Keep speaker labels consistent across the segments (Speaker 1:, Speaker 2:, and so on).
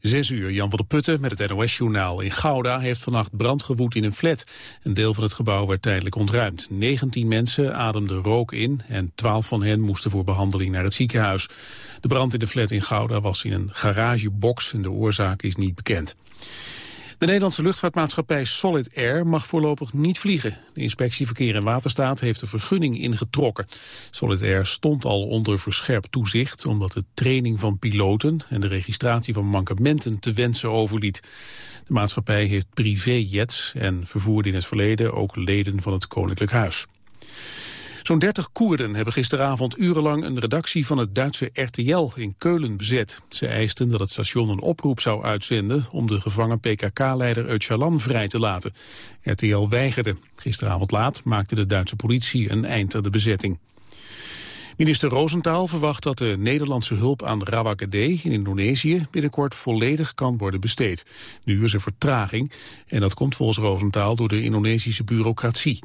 Speaker 1: Zes uur, Jan van der Putten met het NOS-journaal. In Gouda heeft vannacht brand gewoed in een flat. Een deel van het gebouw werd tijdelijk ontruimd. 19 mensen ademden rook in en 12 van hen moesten voor behandeling naar het ziekenhuis. De brand in de flat in Gouda was in een garagebox en de oorzaak is niet bekend. De Nederlandse luchtvaartmaatschappij Solid Air mag voorlopig niet vliegen. De inspectie Verkeer en Waterstaat heeft de vergunning ingetrokken. Solid Air stond al onder verscherpt toezicht... omdat de training van piloten en de registratie van mankementen te wensen overliet. De maatschappij heeft privéjets en vervoerde in het verleden ook leden van het Koninklijk Huis. Zo'n 30 Koerden hebben gisteravond urenlang een redactie van het Duitse RTL in Keulen bezet. Ze eisten dat het station een oproep zou uitzenden om de gevangen PKK-leider Öcalan vrij te laten. RTL weigerde. Gisteravond laat maakte de Duitse politie een eind aan de bezetting. Minister Roosentaal verwacht dat de Nederlandse hulp aan Rawakede in Indonesië binnenkort volledig kan worden besteed. Nu is er vertraging en dat komt volgens Roosentaal door de Indonesische bureaucratie.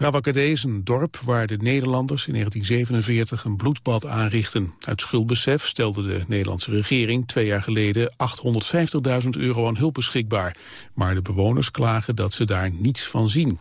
Speaker 1: Rawakade is een dorp waar de Nederlanders in 1947 een bloedbad aanrichten. Uit schuldbesef stelde de Nederlandse regering twee jaar geleden 850.000 euro aan hulp beschikbaar. Maar de bewoners klagen dat ze daar niets van zien.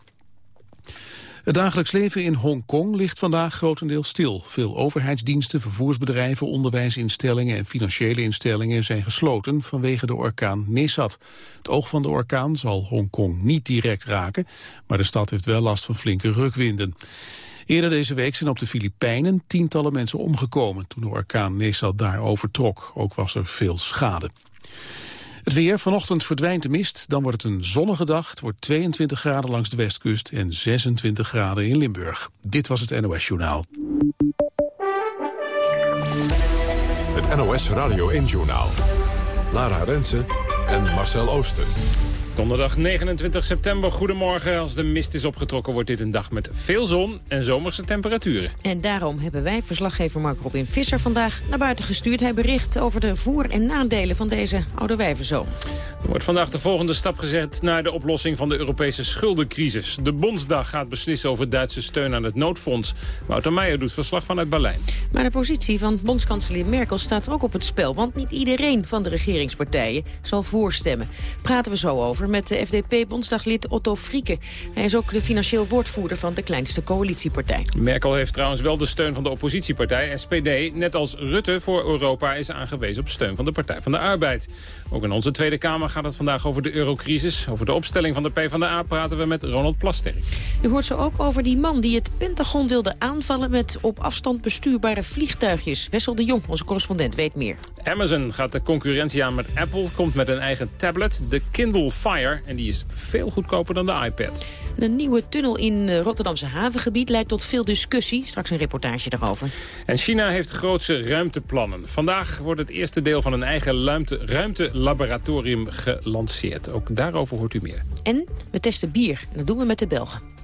Speaker 1: Het dagelijks leven in Hongkong ligt vandaag grotendeels stil. Veel overheidsdiensten, vervoersbedrijven, onderwijsinstellingen en financiële instellingen zijn gesloten vanwege de orkaan Nesat. Het oog van de orkaan zal Hongkong niet direct raken, maar de stad heeft wel last van flinke rukwinden. Eerder deze week zijn op de Filipijnen tientallen mensen omgekomen toen de orkaan Nesat daar overtrok. Ook was er veel schade. Het weer, vanochtend verdwijnt de mist, dan wordt het een zonnige dag. Het wordt 22 graden langs de westkust en 26 graden in Limburg. Dit was het NOS Journaal.
Speaker 2: Het NOS Radio 1 Journaal. Lara Rensen en Marcel Ooster.
Speaker 3: Donderdag 29 september, goedemorgen. Als de mist is opgetrokken wordt dit een dag met veel zon en zomerse temperaturen.
Speaker 4: En daarom hebben wij verslaggever Mark Robin Visser vandaag naar buiten gestuurd. Hij bericht over de voor- en nadelen van deze oude wijvenzoom.
Speaker 3: Er wordt vandaag de volgende stap gezet naar de oplossing van de Europese schuldencrisis. De Bondsdag gaat beslissen over Duitse steun aan het noodfonds. Wouter Meijer doet verslag vanuit Berlijn.
Speaker 4: Maar de positie van bondskanselier Merkel staat ook op het spel. Want niet iedereen van de regeringspartijen zal voorstemmen. Praten we zo over met de FDP-bondsdaglid Otto Frieke. Hij is ook de financieel woordvoerder van de kleinste coalitiepartij.
Speaker 3: Merkel heeft trouwens wel de steun van de oppositiepartij SPD. Net als Rutte voor Europa is aangewezen op steun van de Partij van de Arbeid. Ook in onze Tweede Kamer gaat het vandaag over de eurocrisis. Over de opstelling van de PvdA praten we met Ronald Plasterk.
Speaker 4: U hoort zo ook over die man die het Pentagon wilde aanvallen... met op afstand bestuurbare vliegtuigjes. Wessel de Jong, onze correspondent, weet meer.
Speaker 3: Amazon gaat de concurrentie aan met Apple, komt met een eigen tablet, de Kindle Fire. En die is veel goedkoper dan de iPad.
Speaker 4: Een nieuwe tunnel in het Rotterdamse havengebied leidt tot veel discussie. Straks een reportage daarover.
Speaker 3: En China heeft grootse ruimteplannen. Vandaag wordt het eerste deel van een eigen ruimte, ruimtelaboratorium gelanceerd. Ook daarover hoort u meer.
Speaker 4: En we testen bier. En dat doen we met de Belgen.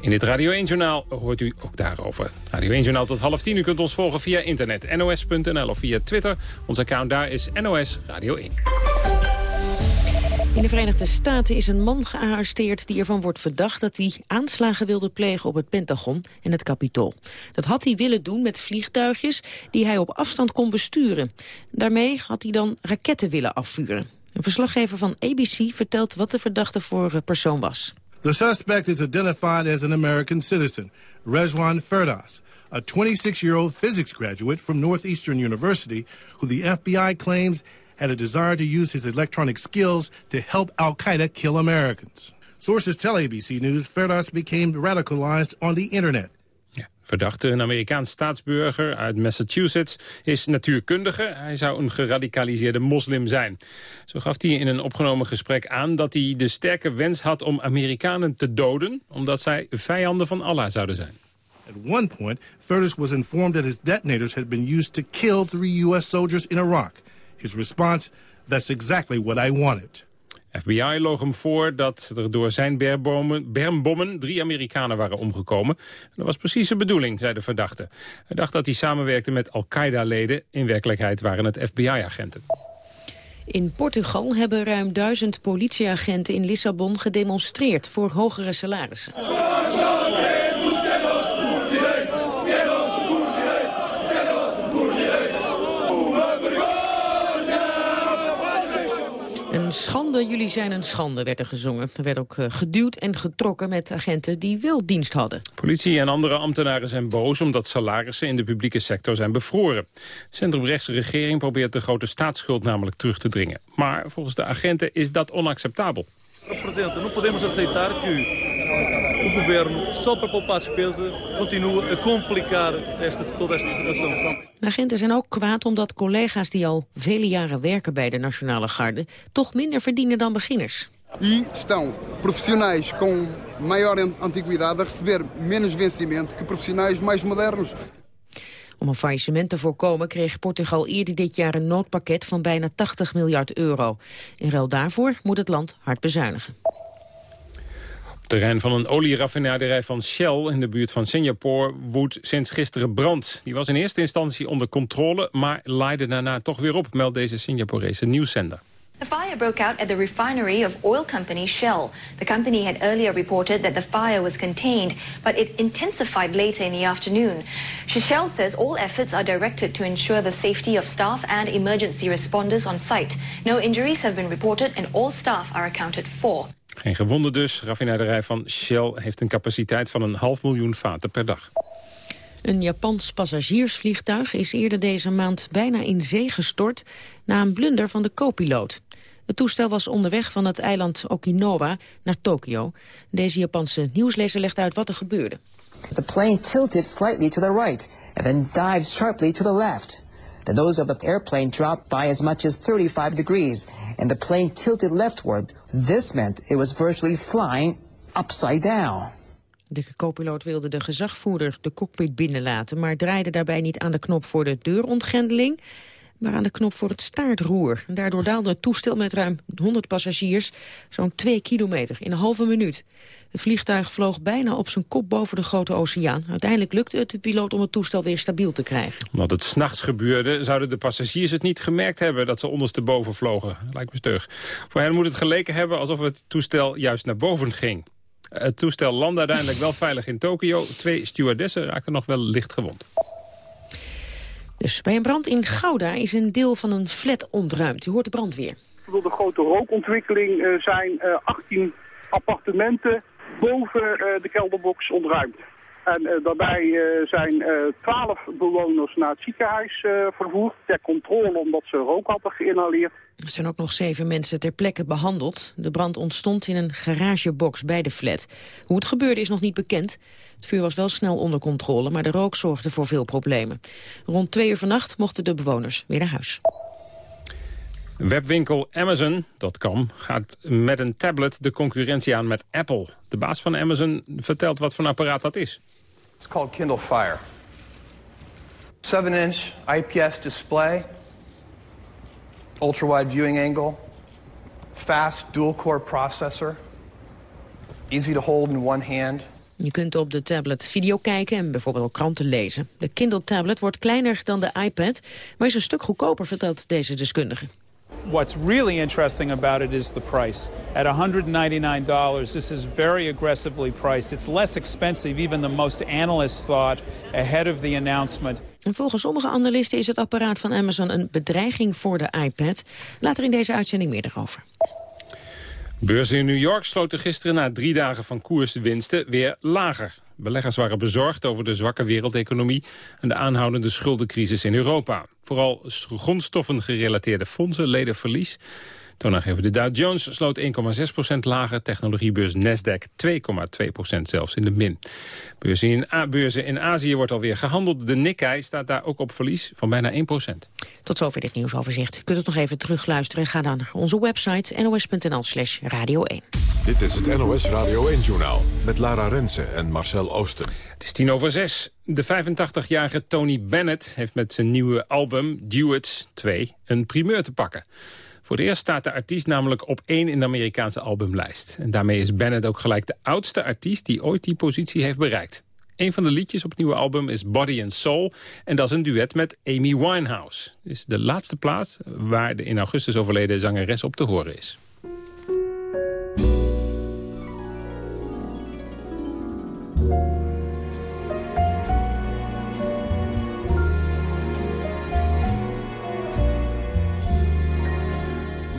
Speaker 3: In dit Radio 1-journaal hoort u ook daarover. Radio 1-journaal tot half tien. U kunt ons volgen via internet nos.nl of via Twitter. Ons account daar is NOS Radio 1.
Speaker 4: In de Verenigde Staten is een man gearresteerd die ervan wordt verdacht dat hij aanslagen wilde plegen op het Pentagon en het Capitool. Dat had hij willen doen met vliegtuigjes die hij op afstand kon besturen. Daarmee had hij dan raketten willen afvuren. Een verslaggever van ABC vertelt wat de verdachte voor persoon was.
Speaker 5: The suspect is identified as an American citizen, Rejwan Ferdas, a 26-year-old physics graduate from Northeastern University who the FBI claims had a desire to use his electronic skills to help Al Qaeda kill Americans. Sources tell ABC News Ferdas became radicalized on the internet.
Speaker 3: Ja, verdachte, een Amerikaans staatsburger uit Massachusetts, is natuurkundige. Hij zou een geradicaliseerde moslim zijn. Zo gaf hij in een opgenomen gesprek aan dat hij de sterke wens had om Amerikanen te doden, omdat zij vijanden van Allah zouden zijn.
Speaker 5: At one point, Ferdas was informed that his detonators had been used to kill three U.S. soldiers in Iraq. His response, that's exactly what I wanted.
Speaker 3: FBI loog hem voor dat er door zijn bermbommen, bermbommen drie Amerikanen waren omgekomen. Dat was precies de bedoeling, zei de verdachte. Hij dacht dat hij samenwerkte met Al-Qaeda-leden. In werkelijkheid waren het FBI-agenten.
Speaker 4: In Portugal hebben ruim duizend politieagenten in Lissabon gedemonstreerd voor hogere salarissen. Een schande, jullie zijn een schande, werd er gezongen. Er werd ook uh, geduwd en getrokken met agenten die wel dienst hadden.
Speaker 3: Politie en andere ambtenaren zijn boos omdat salarissen in de publieke sector zijn bevroren. Centrumrechtse regering probeert de grote staatsschuld namelijk terug te dringen. Maar volgens de agenten is dat onacceptabel.
Speaker 6: Não podemos aceitar que o governo, só para poupar despesa, continue a complicar esta, toda esta situação.
Speaker 4: De agenten zijn ook kwaad omdat collega's die al vele jaren werken bij de Nationale Garde toch minder verdienen dan beginners.
Speaker 7: E estão profissionais com maior antiguidade a receber menos vencimento que profissionais mais modernos.
Speaker 4: Om een faillissement te voorkomen kreeg Portugal eerder dit jaar een noodpakket van bijna 80 miljard euro. In ruil daarvoor moet het land hard bezuinigen.
Speaker 3: Terrein van een olieraffinaderij van Shell in de buurt van Singapore woedt sinds gisteren brand. Die was in eerste instantie onder controle, maar laaide daarna toch weer op, meldt deze Singaporese nieuwszender.
Speaker 8: The fire broke out at the refinery of oil company Shell. The company had earlier reported that the fire was contained, but it intensified later in the afternoon. Shell says all efforts are directed to ensure the safety of staff and emergency responders on site. No injuries have been reported and all staff are accounted for.
Speaker 3: Geen gewonden dus. Raffinaderij van Shell heeft een capaciteit van een half miljoen vaten per dag.
Speaker 4: Een Japans passagiersvliegtuig is eerder deze maand bijna in zee gestort na een blunder van de co-piloot. Het toestel was onderweg van het eiland Okinawa naar Tokio. Deze Japanse nieuwslezer legt uit wat er gebeurde.
Speaker 9: The plane tilted slightly to the right and then dived sharply to the left. The nose of the airplane dropped by as much as 35 degrees and the plane tilted leftward. This meant it was virtually flying upside down.
Speaker 4: De co-piloot wilde de gezagvoerder de cockpit binnenlaten... maar draaide daarbij niet aan de knop voor de deurontgrendeling maar aan de knop voor het staartroer. Daardoor daalde het toestel met ruim 100 passagiers zo'n 2 kilometer in een halve minuut. Het vliegtuig vloog bijna op zijn kop boven de grote oceaan. Uiteindelijk lukte het de piloot om het toestel weer stabiel te krijgen.
Speaker 3: Omdat het s'nachts gebeurde, zouden de passagiers het niet gemerkt hebben... dat ze ondersteboven vlogen. Lijkt me stug. Voor hen moet het geleken hebben alsof het toestel juist naar boven ging. Het toestel landde uiteindelijk wel veilig in Tokio. Twee stewardessen raakten nog wel licht gewond.
Speaker 4: Dus bij een brand in Gouda is een deel van een flat ontruimd. U hoort de brandweer.
Speaker 10: Er wil een grote rookontwikkeling uh, zijn. Uh, 18 appartementen boven uh, de kelderbox ontruimd. En daarbij zijn uh, 12 bewoners naar het ziekenhuis vervoerd ter controle omdat ze rook hadden geïnhaleerd.
Speaker 4: Er zijn ook nog zeven mensen ter plekke behandeld. De brand ontstond in een garagebox bij de flat. Hoe het gebeurde is nog niet bekend. Het vuur was wel snel onder controle, maar de rook zorgde voor veel problemen. Rond twee uur vannacht mochten de bewoners weer naar huis.
Speaker 3: Webwinkel Amazon.com gaat met een tablet de concurrentie aan met Apple. De baas van Amazon vertelt wat voor een apparaat dat is.
Speaker 11: It's called Kindle Fire. 7-inch IPS display, ultra-wide viewing angle, fast dual-core processor, easy to hold in one hand.
Speaker 4: Je kunt op de tablet video kijken en bijvoorbeeld kranten lezen. De Kindle tablet wordt kleiner dan de iPad, maar is een stuk goedkoper, vertelt deze deskundige.
Speaker 12: What's really interesting about it is the price. At $199, this is very aggressively priced. It's less expensive even than most analysts thought ahead of the announcement.
Speaker 4: En volgens sommige analisten is het apparaat van Amazon een bedreiging voor de iPad. Later in deze uitzending meer erover.
Speaker 3: Beurzen in New York sloten gisteren na drie dagen van koerswinsten weer lager. Beleggers waren bezorgd over de zwakke wereldeconomie en de aanhoudende schuldencrisis in Europa. Vooral grondstoffen gerelateerde fondsen leden verlies. Toonaangever de Dow Jones sloot 1,6% lager. Technologiebeurs Nasdaq 2,2% zelfs in de min. Beurzen in, beurzen in Azië wordt alweer gehandeld. De Nikkei staat daar ook op verlies van bijna 1%
Speaker 4: Tot zover dit nieuwsoverzicht. U kunt het nog even terugluisteren. Ga dan naar onze website nos.nl slash radio 1.
Speaker 2: Dit is het NOS Radio 1-journaal met Lara Rensen en Marcel Oosten.
Speaker 3: Het is tien over zes. De 85-jarige Tony Bennett heeft met zijn nieuwe album Duets 2 een primeur te pakken. Voor eerst staat de artiest namelijk op één in de Amerikaanse albumlijst. En daarmee is Bennett ook gelijk de oudste artiest die ooit die positie heeft bereikt. Een van de liedjes op het nieuwe album is Body and Soul. En dat is een duet met Amy Winehouse. Het is de laatste plaats waar de in augustus overleden zangeres op te horen is.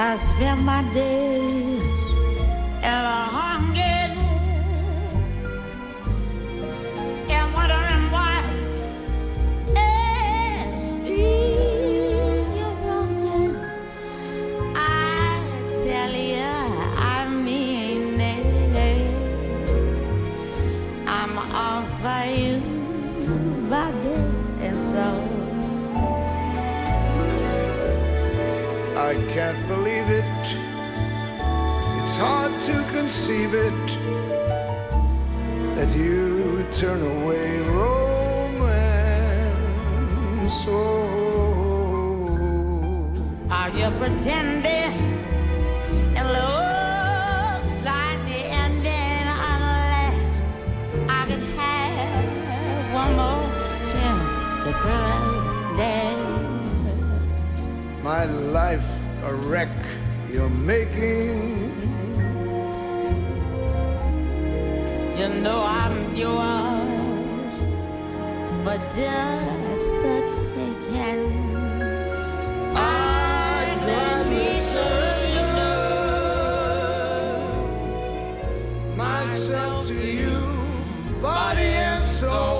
Speaker 13: I spend my days I
Speaker 14: can't believe it. It's hard to conceive it that you turn away romance. Oh,
Speaker 13: Are you pretending? It looks like the ending unless I have one more chance to
Speaker 14: my life a wreck you're making.
Speaker 13: You know I'm yours for just the taking. I gladly surrender
Speaker 14: myself to you, body and soul.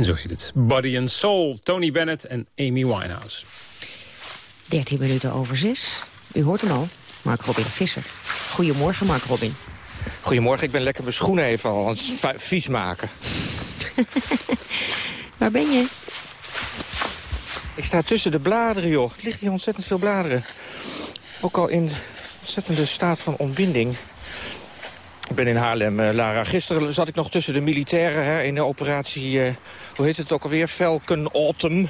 Speaker 3: En zo heet het. Body and Soul, Tony Bennett en Amy Winehouse.
Speaker 4: 13 minuten over 6. U hoort hem al, Mark Robin Visser. Goedemorgen, Mark Robin.
Speaker 15: Goedemorgen, ik ben lekker mijn schoenen even al aan het vi- vies maken.
Speaker 4: Waar ben je?
Speaker 15: Ik sta tussen de bladeren, joh. Er liggen hier ontzettend veel bladeren. Ook al in ontzettende staat van ontbinding. Ik ben in Haarlem, eh, Lara. Gisteren zat ik nog tussen de militairen hè, in de operatie... eh, hoe heet het ook alweer? Falcon Autumn.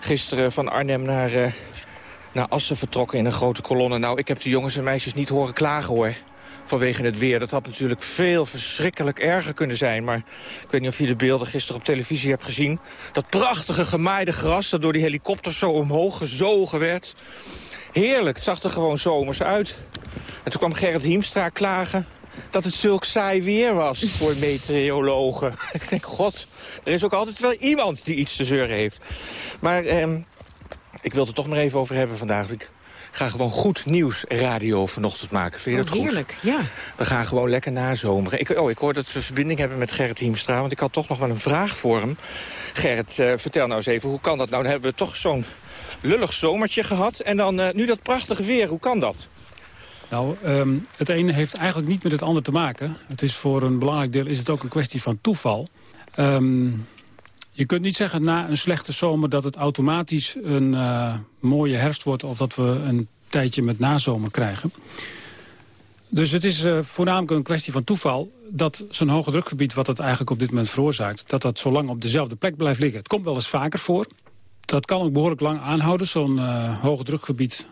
Speaker 15: Gisteren van Arnhem naar, eh, naar Assen vertrokken in een grote kolonne. Nou, ik heb de jongens en meisjes niet horen klagen, hoor. Vanwege het weer. Dat had natuurlijk veel verschrikkelijk erger kunnen zijn. Maar ik weet niet of je de beelden gisteren op televisie hebt gezien. Dat prachtige gemaaide gras dat door die helikopters zo omhoog gezogen werd. Heerlijk, het zag er gewoon zomers uit. En toen kwam Gerrit Hiemstra klagen dat het zulk saai weer was voor meteorologen. ik denk, god, er is ook altijd wel iemand die iets te zeuren heeft. Maar ehm, ik wil het er toch maar even over hebben vandaag. Ik ga gewoon goed nieuws radio vanochtend maken. Vind je
Speaker 4: Oh,
Speaker 15: dat goed?
Speaker 4: heerlijk, ja.
Speaker 15: We gaan gewoon lekker nazomeren. Ik, oh, ik hoor dat we verbinding hebben met Gerrit Hiemstra... want ik had toch nog wel een vraag voor hem. Gerrit, eh, vertel nou eens even, hoe kan dat nou? Dan hebben we toch zo'n lullig zomertje gehad. En dan eh, nu dat prachtige weer, hoe kan dat?
Speaker 16: Nou, ehm, het ene heeft eigenlijk niet met het ander te maken. Het is voor een belangrijk deel is het ook een kwestie van toeval. Ehm, je kunt niet zeggen na een slechte zomer dat het automatisch een eh, mooie herfst wordt... of dat we een tijdje met nazomer krijgen. Dus het is eh, voornamelijk een kwestie van toeval... dat zo'n hoge drukgebied, wat het eigenlijk op dit moment veroorzaakt... dat dat zo lang op dezelfde plek blijft liggen. Het komt wel eens vaker voor. Dat kan ook behoorlijk lang aanhouden. Zo'n eh hoge drukgebied,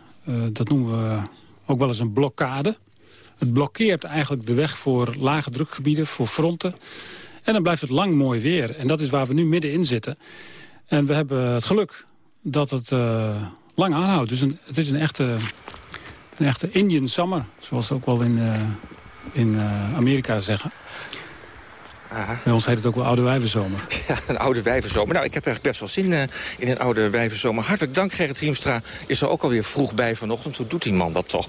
Speaker 16: dat noemen we ook wel eens een blokkade. Het blokkeert eigenlijk de weg voor lage drukgebieden, voor fronten. En dan blijft het lang mooi weer. En dat is waar we nu middenin zitten. En we hebben het geluk dat het uh, lang aanhoudt. Dus het is een echte, een echte Indian summer, zoals ze ook wel in, uh, in uh, Amerika zeggen. Aha. Bij ons heet het ook wel Oude Wijvenzomer.
Speaker 17: Ja, een Oude Wijvenzomer. Nou, ik heb echt best wel zin uh, in een Oude Wijvenzomer. Hartelijk dank, Gerrit Riemstra. Is er ook alweer vroeg bij vanochtend. Hoe doet die man dat toch?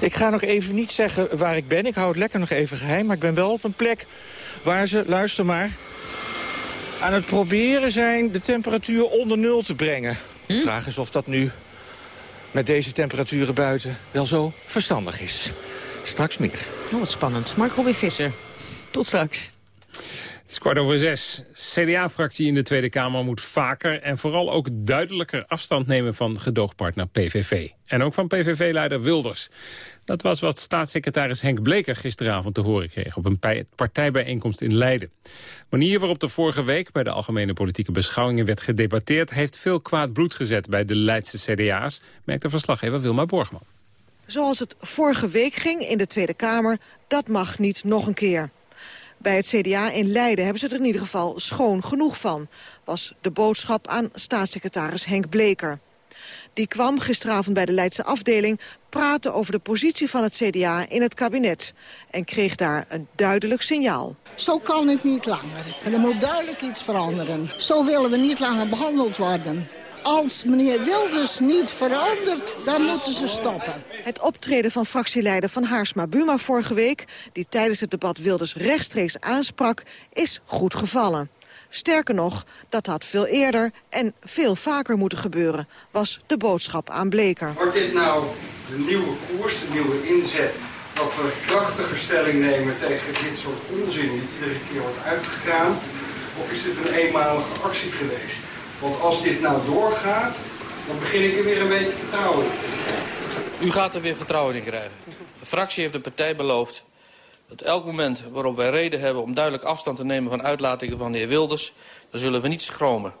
Speaker 17: Ik ga nog even niet zeggen waar ik ben. Ik hou het lekker nog even geheim. Maar ik ben wel op een plek waar ze, luister maar... aan het proberen zijn de temperatuur onder nul te brengen. Hm? De vraag is of dat nu met deze temperaturen buiten wel zo verstandig is. Straks meer.
Speaker 4: Oh, wat spannend. Mark Robin Visser. Tot straks.
Speaker 3: Het is kwart over zes. CDA-fractie in de Tweede Kamer moet vaker en vooral ook duidelijker afstand nemen van gedoogpartner PVV. En ook van PVV-leider Wilders. Dat was wat staatssecretaris Henk Bleker gisteravond te horen kreeg... op een partijbijeenkomst in Leiden. De manier waarop er vorige week bij de algemene politieke beschouwingen werd gedebatteerd... heeft veel kwaad bloed gezet bij de Leidse CDA's, merkte verslaggever Wilma Borgman.
Speaker 18: Zoals het vorige week ging in de Tweede Kamer, dat mag niet nog een keer. Bij het CDA in Leiden hebben ze er in ieder geval schoon genoeg van... was de boodschap aan staatssecretaris Henk Bleker. Die kwam gisteravond bij de Leidse afdeling praten over de positie van het CDA in het kabinet. En kreeg daar een duidelijk signaal.
Speaker 19: Zo kan het niet langer. Er moet duidelijk iets veranderen. Zo willen we niet langer behandeld worden als meneer Wilders niet verandert, dan moeten ze stoppen.
Speaker 18: Het optreden van fractieleider Van Haarsma Buma vorige week... die tijdens het debat Wilders rechtstreeks aansprak, is goed gevallen. Sterker nog, dat had veel eerder en veel vaker moeten gebeuren... was de boodschap aan Bleker.
Speaker 20: Wordt dit nou de nieuwe koers, de nieuwe inzet... dat we krachtiger stelling nemen tegen dit soort onzin... die iedere keer wordt uitgekraamd? Of is dit een eenmalige actie geweest? Want als dit nou doorgaat, dan begin ik er weer een beetje vertrouwen in.
Speaker 21: U gaat er weer vertrouwen in krijgen. De fractie heeft de partij beloofd dat elk moment waarop wij reden hebben... om duidelijk afstand te nemen van uitlatingen van de heer Wilders... dan zullen we niet schromen.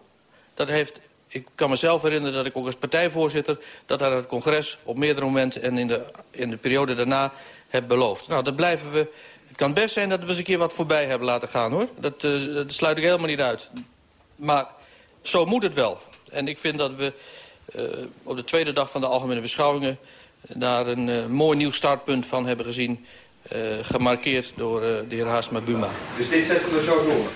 Speaker 21: Dat heeft, ik kan mezelf herinneren dat ik ook als partijvoorzitter... dat aan het congres op meerdere momenten en in de, in de periode daarna heb beloofd. Nou, dat blijven we... Het kan best zijn dat we eens een keer wat voorbij hebben laten gaan, hoor. Dat, uh, dat sluit ik helemaal niet uit. Maar zo moet het wel. En ik vind dat we uh, op de tweede dag van de algemene beschouwingen... daar een uh, mooi nieuw startpunt van hebben gezien... Uh, gemarkeerd door de heer Haasma Buma.
Speaker 20: Dus dit zetten we zo door?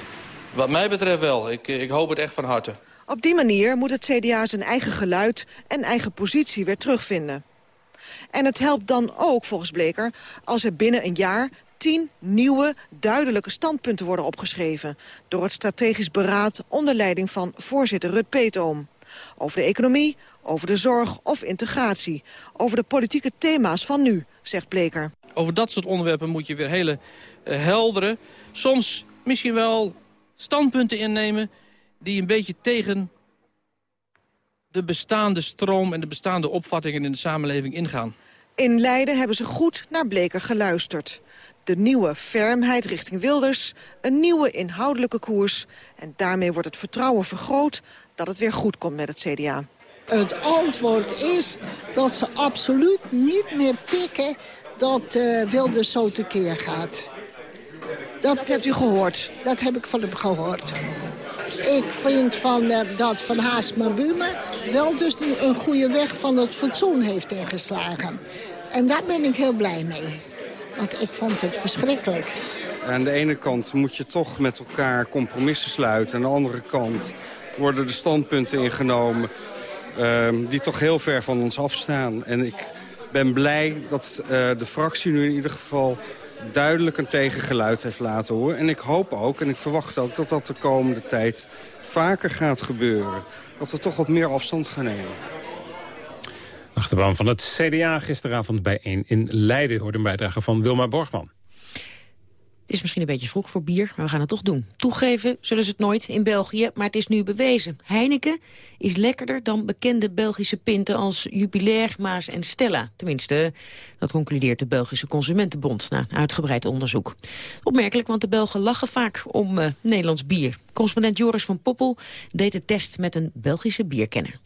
Speaker 21: Wat mij betreft wel. Ik, ik hoop het echt van harte.
Speaker 18: Op die manier moet het CDA zijn eigen geluid en eigen positie weer terugvinden. En het helpt dan ook, volgens Bleker, als er binnen een jaar tien nieuwe, duidelijke standpunten worden opgeschreven... door het strategisch beraad onder leiding van voorzitter Rut Peetoom. Over de economie, over de zorg of integratie. Over de politieke thema's van nu, zegt Bleker.
Speaker 21: Over dat soort onderwerpen moet je weer hele uh, heldere... soms misschien wel standpunten innemen... die een beetje tegen de bestaande stroom en de bestaande opvattingen in de samenleving ingaan.
Speaker 18: In Leiden hebben ze goed naar Bleker geluisterd de nieuwe fermheid richting Wilders, een nieuwe inhoudelijke koers. En daarmee wordt het vertrouwen vergroot dat het weer goed komt met het CDA.
Speaker 19: Het antwoord is dat ze absoluut niet meer pikken dat uh, Wilders zo tekeer gaat.
Speaker 18: Dat, dat, hebt u gehoord?
Speaker 19: Dat heb ik van hem gehoord. Ik vind van, uh, dat Van Haasma Buma wel dus een goede weg van het fatsoen heeft ingeslagen. En daar ben ik heel blij mee. Want ik vond het verschrikkelijk.
Speaker 20: Aan de ene kant moet je toch met elkaar compromissen sluiten. Aan de andere kant worden de standpunten ingenomen... Uh, die toch heel ver van ons afstaan. En ik ben blij dat uh, de fractie nu in ieder geval duidelijk een tegengeluid heeft laten horen. En ik hoop ook, en ik verwacht ook, dat dat de komende tijd vaker gaat gebeuren. Dat we toch wat meer afstand gaan nemen.
Speaker 3: Achterban van het CDA gisteravond bijeen in Leiden... hoorde een bijdrage van Wilma Borgman.
Speaker 4: Het is misschien een beetje vroeg voor bier, maar we gaan het toch doen. Toegeven zullen ze het nooit in België, maar het is nu bewezen. Heineken is lekkerder dan bekende Belgische pinten als Jupiler, Maas en Stella. Tenminste, dat concludeert de Belgische Consumentenbond na uitgebreid onderzoek. Opmerkelijk, want de Belgen lachen vaak om uh, Nederlands bier. Correspondent Joris van Poppel deed de test met een Belgische bierkenner.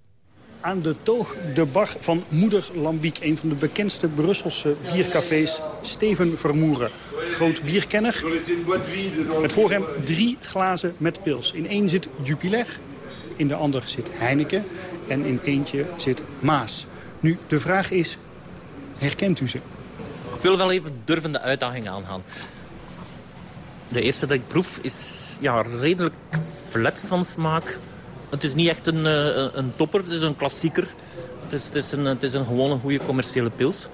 Speaker 22: Aan de toog de bar van Moeder Lambiek. Een van de bekendste Brusselse biercafés, Steven Vermoeren. Groot bierkenner. Met voor hem drie glazen met pils. In één zit Jupiler, in de ander zit Heineken en in eentje zit Maas. Nu, de vraag is, herkent u ze?
Speaker 23: Ik wil wel even durven de uitdaging aangaan. De eerste dat ik proef is ja, redelijk flats van smaak. Het is niet echt een, eh, een topper, het is een klassieker. Het is, het is, een, het is een gewone goede commerciële pils.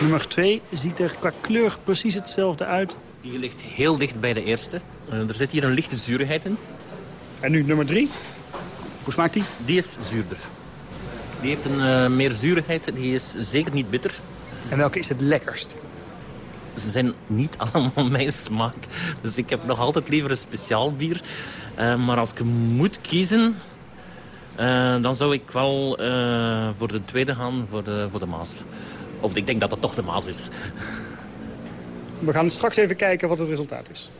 Speaker 22: Nummer twee ziet er qua kleur precies hetzelfde uit.
Speaker 23: Die ligt heel dicht bij de eerste. Eh, er zit hier een lichte zuurigheid in.
Speaker 22: En nu nummer drie. Hoe smaakt die?
Speaker 23: Die is zuurder. Die heeft een eh, meer zuurigheid, die is zeker niet bitter.
Speaker 22: En welke is het lekkerst?
Speaker 23: Ze zijn niet allemaal mijn smaak. Dus ik heb nog altijd liever een speciaal bier. Uh, maar als ik moet kiezen, uh, dan zou ik wel uh, voor de tweede gaan, voor de, voor de Maas. Of ik denk dat het toch de Maas is.
Speaker 22: We gaan straks even kijken wat het resultaat is.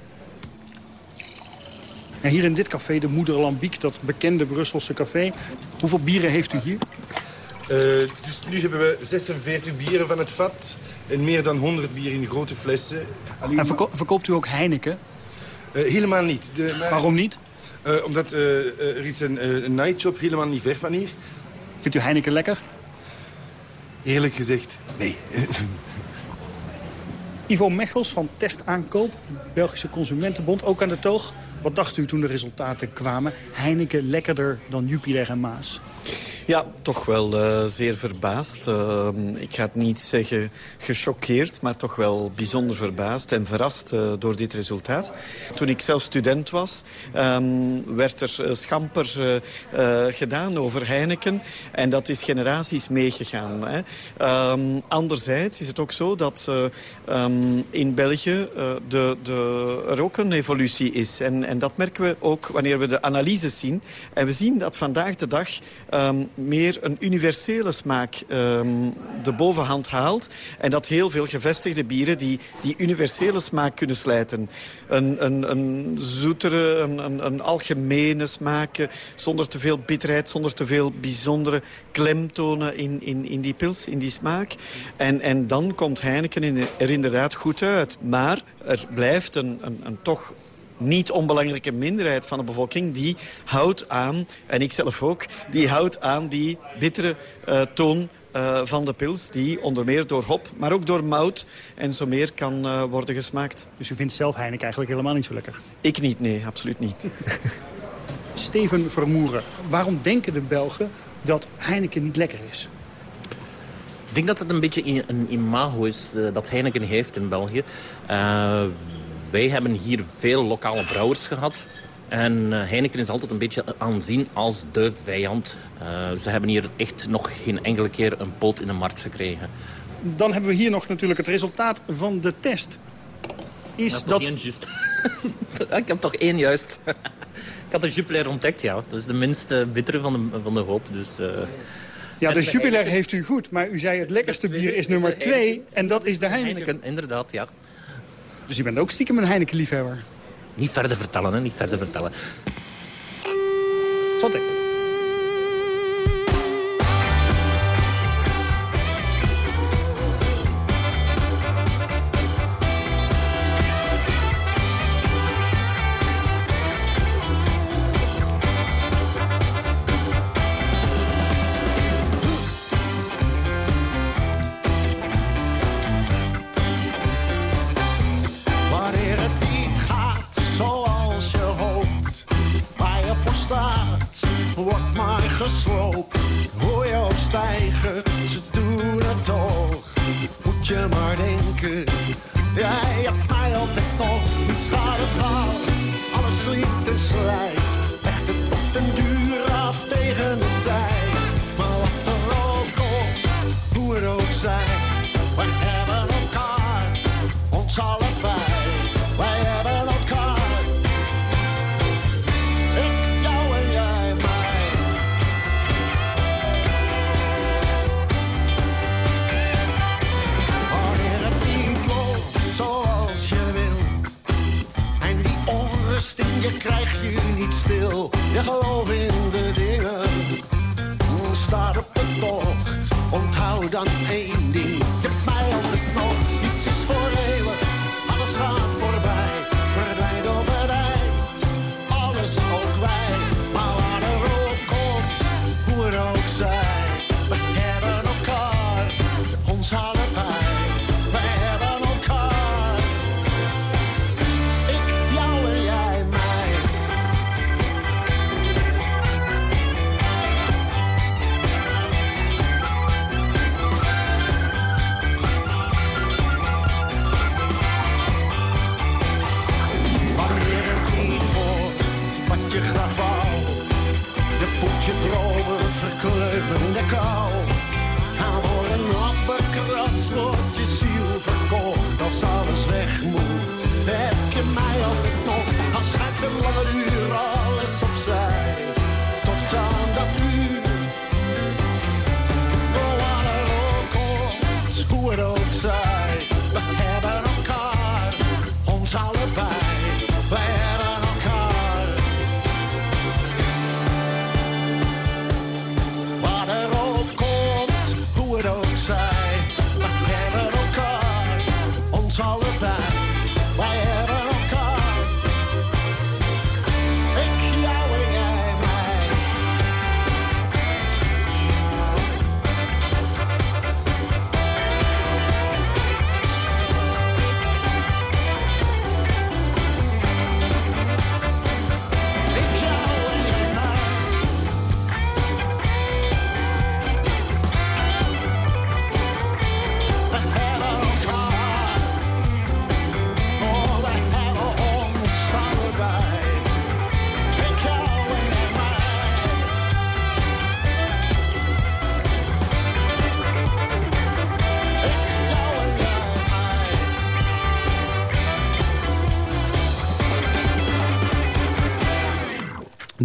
Speaker 22: En hier in dit café, de Moeder Lambiek, dat bekende Brusselse café. Hoeveel bieren heeft u hier?
Speaker 24: Uh, dus nu hebben we 46 bieren van het vat. En meer dan 100 bier in grote flessen.
Speaker 22: En verko verkoopt u ook Heineken?
Speaker 24: Uh, helemaal niet. De,
Speaker 22: maar... Waarom niet?
Speaker 24: Uh, omdat er is een, een nightshop helemaal niet ver van hier.
Speaker 22: Vindt u Heineken lekker?
Speaker 24: Eerlijk gezegd, nee.
Speaker 22: Ivo Mechels van Testaankoop, Belgische Consumentenbond, ook aan de toog. Wat dacht u toen de resultaten kwamen? Heineken lekkerder dan Jupiler en Maas.
Speaker 25: Ja, toch wel uh, zeer verbaasd. Uh, ik ga het niet zeggen gechoqueerd, maar toch wel bijzonder verbaasd en verrast uh, door dit resultaat. Toen ik zelf student was, um, werd er schamper gedaan over Heineken. En dat is generaties meegegaan. Hè. Um, anderzijds is het ook zo dat um, in België de, de, er ook een evolutie is. En, en dat merken we ook wanneer we de analyses zien. En we zien dat vandaag de dag meer een universele smaak um, de bovenhand haalt. En dat heel veel gevestigde bieren die, die universele smaak kunnen slijten. Een, een, een zoetere, een, een, algemene smaak, zonder te veel bitterheid, zonder te veel bijzondere klemtonen in, in, in die pils, in die smaak. En, en dan komt Heineken er inderdaad goed uit. Maar er blijft een, een, een toch niet onbelangrijke minderheid van de bevolking... die houdt aan, en ik zelf ook, die houdt aan die bittere uh, toon uh, van de pils... die onder meer door hop, maar ook door mout en zo meer kan uh, worden gesmaakt.
Speaker 22: Dus u vindt zelf Heineken eigenlijk helemaal niet zo lekker?
Speaker 25: Ik niet, nee, absoluut niet.
Speaker 22: Steven Vermoeren, waarom denken de Belgen dat Heineken niet lekker is?
Speaker 23: Ik denk dat het een beetje een imago is uh, dat Heineken heeft in België. Wij hebben hier veel lokale brouwers gehad. En uh, Heineken is altijd een beetje aanzien als de vijand. Uh, ze hebben hier echt nog geen enkele keer een poot in de markt gekregen.
Speaker 22: Dan hebben we hier nog natuurlijk het resultaat van de test. Is
Speaker 23: dat...
Speaker 22: dat...
Speaker 23: Één juist. Ik heb toch één juist. Ik had de Jupiler ontdekt, ja. Dat is de minste bittere van de, van de hoop. Dus, uh...
Speaker 22: Ja, de Jupiler heeft u goed, maar u zei het lekkerste bier is nummer twee. En dat is de Heineken.
Speaker 23: Heineken inderdaad, ja.
Speaker 22: Dus je bent ook stiekem een Heineken-liefhebber?
Speaker 23: Niet verder vertellen, hè. Niet verder vertellen.
Speaker 22: Santé.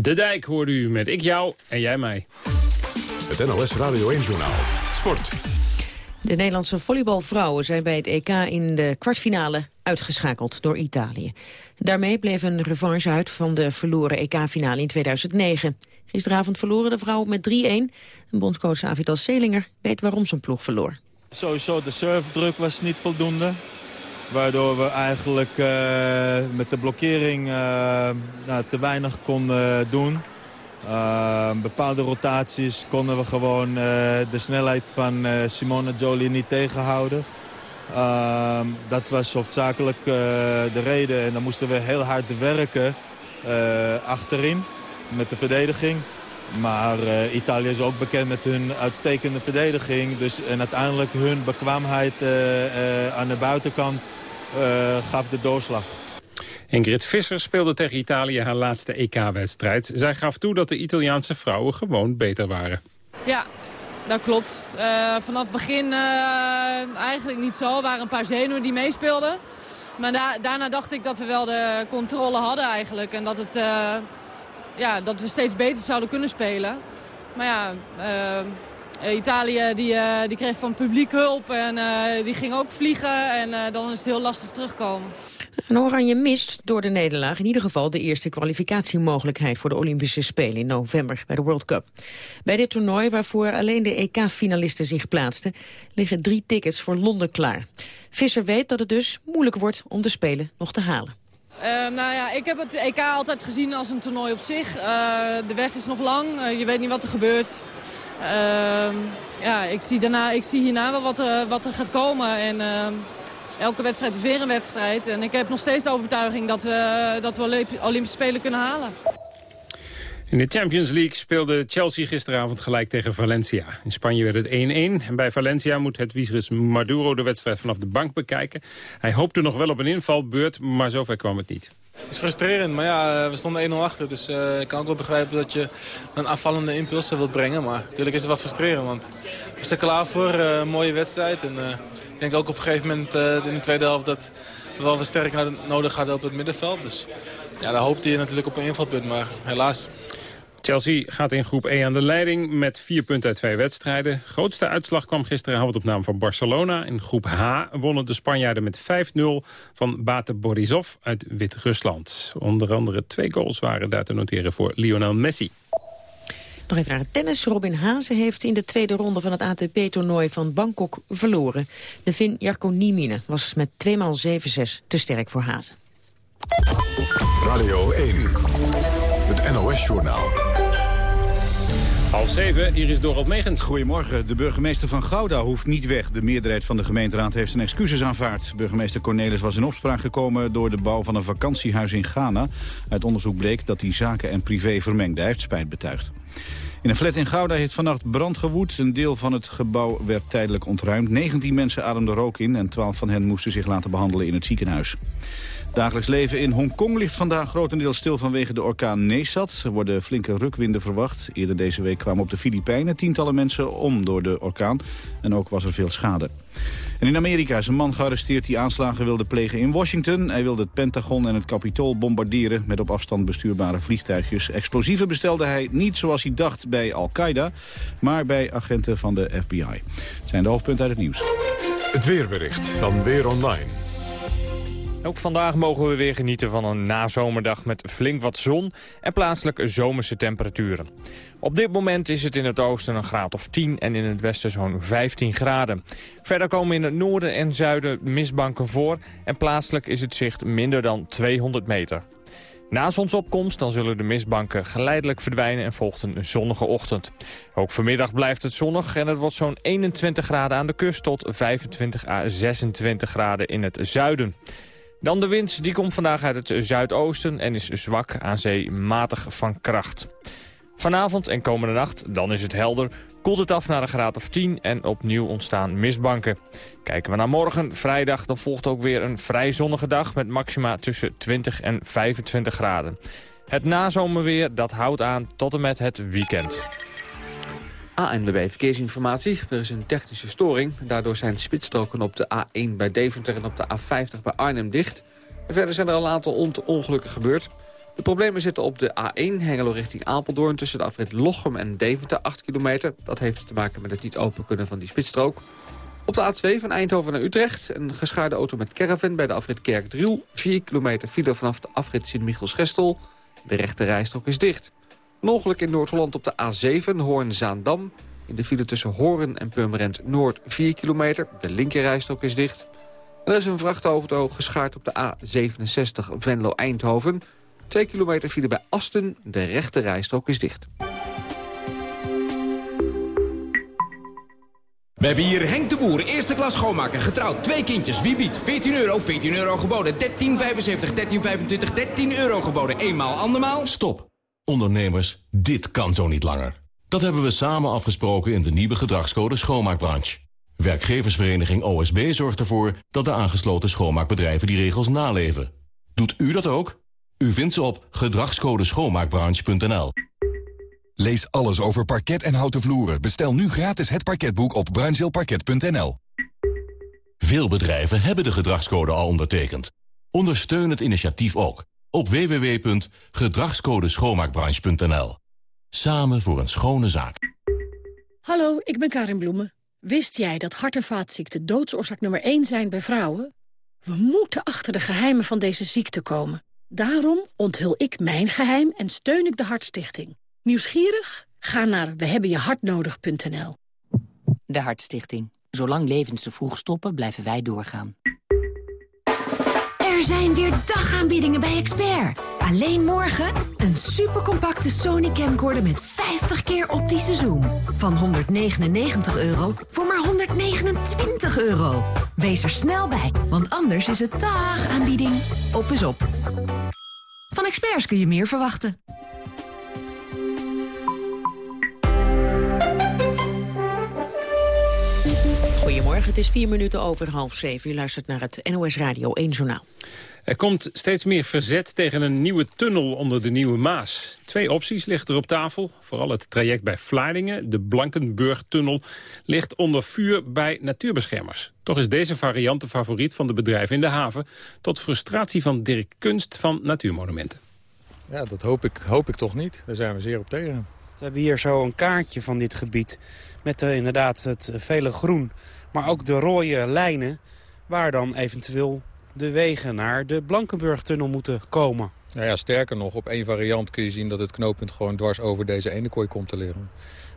Speaker 14: De
Speaker 3: Dijk hoorde u met ik jou en jij mij.
Speaker 2: Het NOS Radio 1-journaal. Sport.
Speaker 4: De Nederlandse volleybalvrouwen zijn bij het EK in de kwartfinale uitgeschakeld door Italië. Daarmee bleef een revanche uit van de verloren EK-finale in 2009. Gisteravond verloren de vrouwen met 3-1. En bondscoach Avital Selinger weet waarom zijn ploeg verloor.
Speaker 26: Sowieso de servedruk was niet voldoende. Waardoor we eigenlijk eh, met de blokkering eh, nou, te weinig konden doen. Eh, bepaalde rotaties konden we gewoon de snelheid van Simone Jolie niet tegenhouden. Eh, dat was hoofdzakelijk de reden. En dan moesten we heel hard werken achterin met de verdediging. Maar Italië is ook bekend met hun uitstekende verdediging. Dus, en uiteindelijk hun bekwaamheid aan de buitenkant gaf de doorslag.
Speaker 3: Ingrid Visser speelde tegen Italië haar laatste EK-wedstrijd. Zij gaf toe dat de Italiaanse vrouwen gewoon beter waren.
Speaker 27: Ja, dat klopt. Eh, vanaf het begin eh, eigenlijk niet zo. Er waren een paar zenuwen die meespeelden. Maar da daarna dacht ik dat we wel de controle hadden eigenlijk. En dat, het, eh, ja, dat we steeds beter zouden kunnen spelen. Maar ja, eh, Italië die, eh, die kreeg van publiek hulp en eh, die ging ook vliegen. En eh, dan is het heel lastig terugkomen.
Speaker 4: En Oranje mist door de nederlaag in ieder geval de eerste kwalificatiemogelijkheid voor de Olympische Spelen in november bij de World Cup. Bij dit toernooi, waarvoor alleen de EK-finalisten zich plaatsten, liggen drie tickets voor Londen klaar. Visser weet dat het dus moeilijk wordt om de Spelen nog te halen.
Speaker 27: Eh, nou ja, ik heb het EK altijd gezien als een toernooi op zich. Eh, de weg is nog lang, eh, je weet niet wat er gebeurt. Ehm, ja, ik zie, daarna, ik zie hierna wel wat, er- wat er gaat komen. En ehm, elke wedstrijd is weer een wedstrijd. En ik heb nog steeds de overtuiging dat we, dat we Olymp- Olympische Spelen kunnen halen.
Speaker 3: In de Champions League speelde Chelsea gisteravond gelijk tegen Valencia. In Spanje werd het 1-1 en bij Valencia moet het Wiesris Maduro de wedstrijd vanaf de bank bekijken. Hij hoopte nog wel op een invalbeurt, maar zover kwam het niet.
Speaker 28: Het is frustrerend, maar ja, we stonden 1-0 achter. Dus eh, ik kan ook wel begrijpen dat je een afvallende impulsen wilt brengen. Maar natuurlijk is het wat frustrerend, want we zijn klaar voor eh, een mooie wedstrijd. En eh, ik denk ook op een gegeven moment eh, in de tweede helft dat we wel versterking nodig hadden op het middenveld. Dus ja, daar hoopte je natuurlijk op een invalpunt, maar helaas.
Speaker 3: Chelsea gaat in groep E aan de leiding met vier punten uit twee wedstrijden. Grootste uitslag kwam gisteravond op naam van Barcelona. In groep H wonnen de Spanjaarden met 5-0 van Bate Borisov uit Wit-Rusland. Onder andere twee goals waren daar te noteren voor Lionel Messi.
Speaker 4: Nog even naar het tennis. Robin Haase heeft in de tweede ronde van het ATP-toernooi van Bangkok verloren. De Fin Jarko Nieminen was met 2 x 7-6 te sterk voor Haase.
Speaker 2: Radio 1, het NOS-journaal.
Speaker 3: Half zeven, hier is Dorald Megens.
Speaker 29: Goedemorgen. De burgemeester van Gouda hoeft niet weg. De meerderheid van de gemeenteraad heeft zijn excuses aanvaard. Burgemeester Cornelis was in opspraak gekomen door de bouw van een vakantiehuis in Ghana. Uit onderzoek bleek dat hij zaken en privé vermengde. Hij heeft spijt betuigd. In een flat in Gouda heeft vannacht brand gewoed. Een deel van het gebouw werd tijdelijk ontruimd. 19 mensen ademden rook in en 12 van hen moesten zich laten behandelen in het ziekenhuis. Dagelijks leven in Hongkong ligt vandaag grotendeels stil vanwege de orkaan Nesat. Er worden flinke rukwinden verwacht. Eerder deze week kwamen op de Filipijnen tientallen mensen om door de orkaan. En ook was er veel schade. En in Amerika is een man gearresteerd die aanslagen wilde plegen in Washington. Hij wilde het Pentagon en het Capitool bombarderen met op afstand bestuurbare vliegtuigjes. Explosieven bestelde hij niet zoals hij dacht bij Al-Qaeda, maar bij agenten van de FBI. Het zijn de hoofdpunten uit het nieuws.
Speaker 2: Het weerbericht van Weer Online.
Speaker 30: Ook vandaag mogen we weer genieten van een nazomerdag met flink wat zon en plaatselijk zomerse temperaturen. Op dit moment is het in het oosten een graad of 10 en in het westen zo'n 15 graden. Verder komen in het noorden en zuiden mistbanken voor en plaatselijk is het zicht minder dan 200 meter. Na zonsopkomst dan zullen de mistbanken geleidelijk verdwijnen en volgt een zonnige ochtend. Ook vanmiddag blijft het zonnig en het wordt zo'n 21 graden aan de kust tot 25 à 26 graden in het zuiden. Dan de wind, die komt vandaag uit het zuidoosten en is zwak aan zee matig van kracht. Vanavond en komende nacht, dan is het helder, koelt het af naar een graad of 10 en opnieuw ontstaan mistbanken. Kijken we naar morgen, vrijdag, dan volgt ook weer een vrij zonnige dag met maxima tussen 20 en 25 graden. Het nazomerweer dat houdt aan tot en met het weekend.
Speaker 31: ANWB Verkeersinformatie. Er is een technische storing. Daardoor zijn spitsstroken op de A1 bij Deventer en op de A50 bij Arnhem dicht. Verder zijn er al een aantal ongelukken gebeurd. De problemen zitten op de A1 Hengelo richting Apeldoorn... tussen de afrit Lochem en Deventer, 8 kilometer. Dat heeft te maken met het niet open kunnen van die spitsstrook. Op de A2 van Eindhoven naar Utrecht... een geschaarde auto met caravan bij de afrit Kerkdriel. 4 kilometer file vanaf de afrit Sint-Michels-Gestel. De rechte rijstrook is dicht. Een ongeluk in Noord-Holland op de A7, Hoorn-Zaandam. In de file tussen Hoorn en Purmerend Noord 4 kilometer. De linkerrijstrook is dicht. Er is een vrachtauto geschaard op de A67 Venlo-Eindhoven. 2 kilometer file bij Asten. De rechterrijstrook is dicht.
Speaker 32: We hebben hier Henk de Boer, eerste klas schoonmaker, getrouwd, twee kindjes. Wie biedt? 14 euro, 14 euro geboden, 13,75, 13,25, 13 euro geboden. Eenmaal, andermaal.
Speaker 33: Stop. Ondernemers, dit kan zo niet langer. Dat hebben we samen afgesproken in de nieuwe gedragscode schoonmaakbranche. Werkgeversvereniging OSB zorgt ervoor dat de aangesloten schoonmaakbedrijven die regels naleven. Doet u dat ook? U vindt ze op gedragscodeschoonmaakbranche.nl.
Speaker 34: Lees alles over parket en houten vloeren. Bestel nu gratis het parketboek op bruinzeelparket.nl.
Speaker 33: Veel bedrijven hebben de gedragscode al ondertekend. Ondersteun het initiatief ook op www.gedragscodeschoonmaakbranche.nl. Samen voor een schone zaak.
Speaker 35: Hallo, ik ben Karin Bloemen. Wist jij dat hart- en vaatziekten doodsoorzaak nummer 1 zijn bij vrouwen? We moeten achter de geheimen van deze ziekte komen. Daarom onthul ik mijn geheim en steun ik de Hartstichting. Nieuwsgierig? Ga naar wehebbenjehartnodig.nl.
Speaker 36: De Hartstichting. Zolang levens te vroeg stoppen, blijven wij doorgaan.
Speaker 37: Er zijn weer dagaanbiedingen bij Expert. Alleen morgen een supercompacte Sony camcorder met 50 keer optische zoom. Van 199 euro voor maar 129 euro. Wees er snel bij, want anders is het dagaanbieding. Op is op. Van Experts kun je meer verwachten.
Speaker 4: Goedemorgen, het is vier minuten over half zeven. U luistert naar het NOS Radio 1 Journaal.
Speaker 3: Er komt steeds meer verzet tegen een nieuwe tunnel onder de Nieuwe Maas. Twee opties liggen er op tafel. Vooral het traject bij Vlaardingen, de Blankenburg-tunnel... ligt onder vuur bij natuurbeschermers. Toch is deze variant de favoriet van de bedrijven in de haven... tot frustratie van Dirk Kunst van Natuurmonumenten.
Speaker 38: Ja, dat hoop ik, hoop ik toch niet. Daar zijn we zeer op tegen.
Speaker 39: We hebben hier zo een kaartje van dit gebied. Met uh, inderdaad het vele groen, maar ook de rode lijnen... waar dan eventueel de wegen naar de Blankenburg-tunnel moeten komen.
Speaker 38: Nou ja, sterker nog, op één variant kun je zien dat het knooppunt gewoon dwars over deze ene kooi komt te liggen.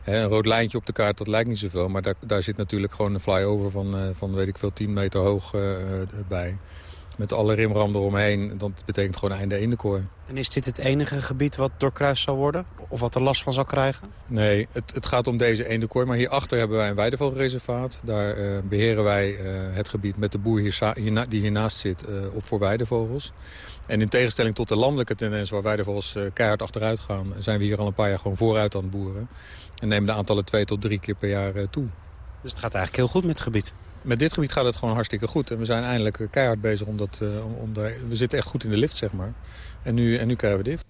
Speaker 38: Een rood lijntje op de kaart, dat lijkt niet zoveel. Maar daar, daar zit natuurlijk gewoon een flyover van, eh, van weet ik veel, 10 meter hoog eh, eh, bij. Met alle rimram eromheen. Dat betekent gewoon einde ene kooi.
Speaker 39: En is dit het enige gebied wat doorkruist zal worden? Of wat er last van zal krijgen?
Speaker 38: Nee, het, het gaat om deze ene kooi. Maar hierachter hebben wij een weidevogelreservaat. Daar eh, beheren wij eh, het gebied met de boer hier hierna- die hiernaast zit eh, op voor weidevogels. En in tegenstelling tot de landelijke tendens waar weidevogels keihard achteruit gaan... zijn we hier al een paar jaar gewoon vooruit aan het boeren. En nemen de aantallen twee tot drie keer per jaar toe.
Speaker 39: Dus het gaat eigenlijk heel goed met het gebied.
Speaker 38: Met dit gebied gaat het gewoon hartstikke goed. En we zijn eindelijk keihard bezig om dat... eh, om, om daar, we zitten echt goed in de lift, zeg maar. En nu, en nu krijgen we dit.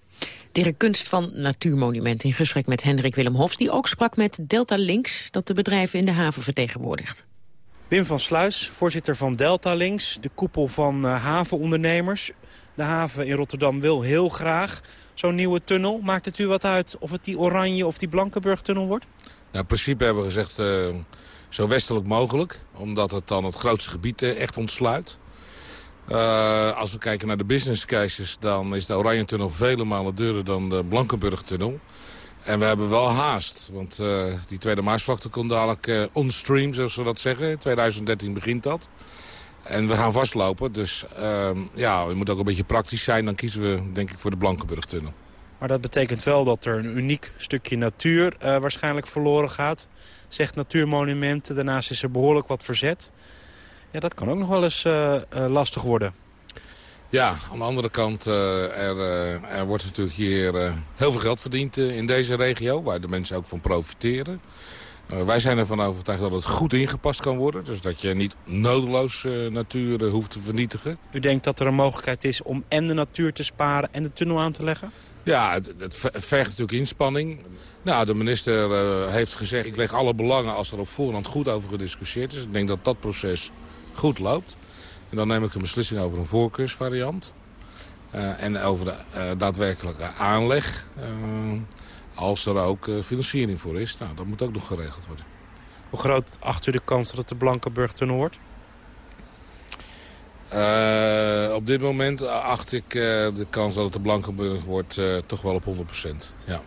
Speaker 4: Dirk Kunst van Natuurmonument in gesprek met Hendrik Willem Hofs... die ook sprak met Delta Links, dat de bedrijven in de haven vertegenwoordigt.
Speaker 39: Wim van Sluis, voorzitter van Delta Links, de koepel van eh, havenondernemers. De haven in Rotterdam wil heel graag zo'n nieuwe tunnel. Maakt het u wat uit of het die Oranje of die Blankenburg-tunnel wordt?
Speaker 40: Nou, in principe hebben we gezegd eh, zo westelijk mogelijk. Omdat het dan het grootste gebied eh, echt ontsluit. Eh, als we kijken naar de business cases, dan is de Oranje-tunnel vele malen duurder dan de Blankenburg-tunnel. En we hebben wel haast, want eh, die Tweede Maasvlakte komt dadelijk eh on stream, zoals we dat zeggen. In 2013 begint dat. En we gaan vastlopen, dus ehm, ja, we moet ook een beetje praktisch zijn. Dan kiezen we denk ik voor de Blankenburg-tunnel.
Speaker 39: Maar dat betekent wel dat er een uniek stukje natuur eh, waarschijnlijk verloren gaat. Zegt Natuurmonumenten, daarnaast is er behoorlijk wat verzet. Ja, dat kan ook nog wel eens eh, eh, lastig worden.
Speaker 40: Ja, aan de andere kant, er, er wordt natuurlijk hier heel veel geld verdiend in deze regio... waar de mensen ook van profiteren. Wij zijn ervan overtuigd dat het goed ingepast kan worden. Dus dat je niet nodeloos natuur hoeft te vernietigen.
Speaker 39: U denkt dat er een mogelijkheid is om en de natuur te sparen en de tunnel aan te leggen?
Speaker 40: Ja, het, het ver- vergt natuurlijk inspanning. Nou, de minister eh, heeft gezegd, ik leg alle belangen als er op voorhand goed over gediscussieerd is. Ik denk dat dat proces goed loopt. En dan neem ik een beslissing over een voorkeursvariant. Eh, en over de eh, daadwerkelijke aanleg. als er ook financiering voor is. Nou, dat moet ook nog geregeld worden.
Speaker 39: Hoe groot acht u de kans dat het de Blankenburg-tunnel wordt?
Speaker 40: Eh, op dit moment acht ik eh, de kans dat het de Blankenburg wordt eh, toch wel op 100%. Ja.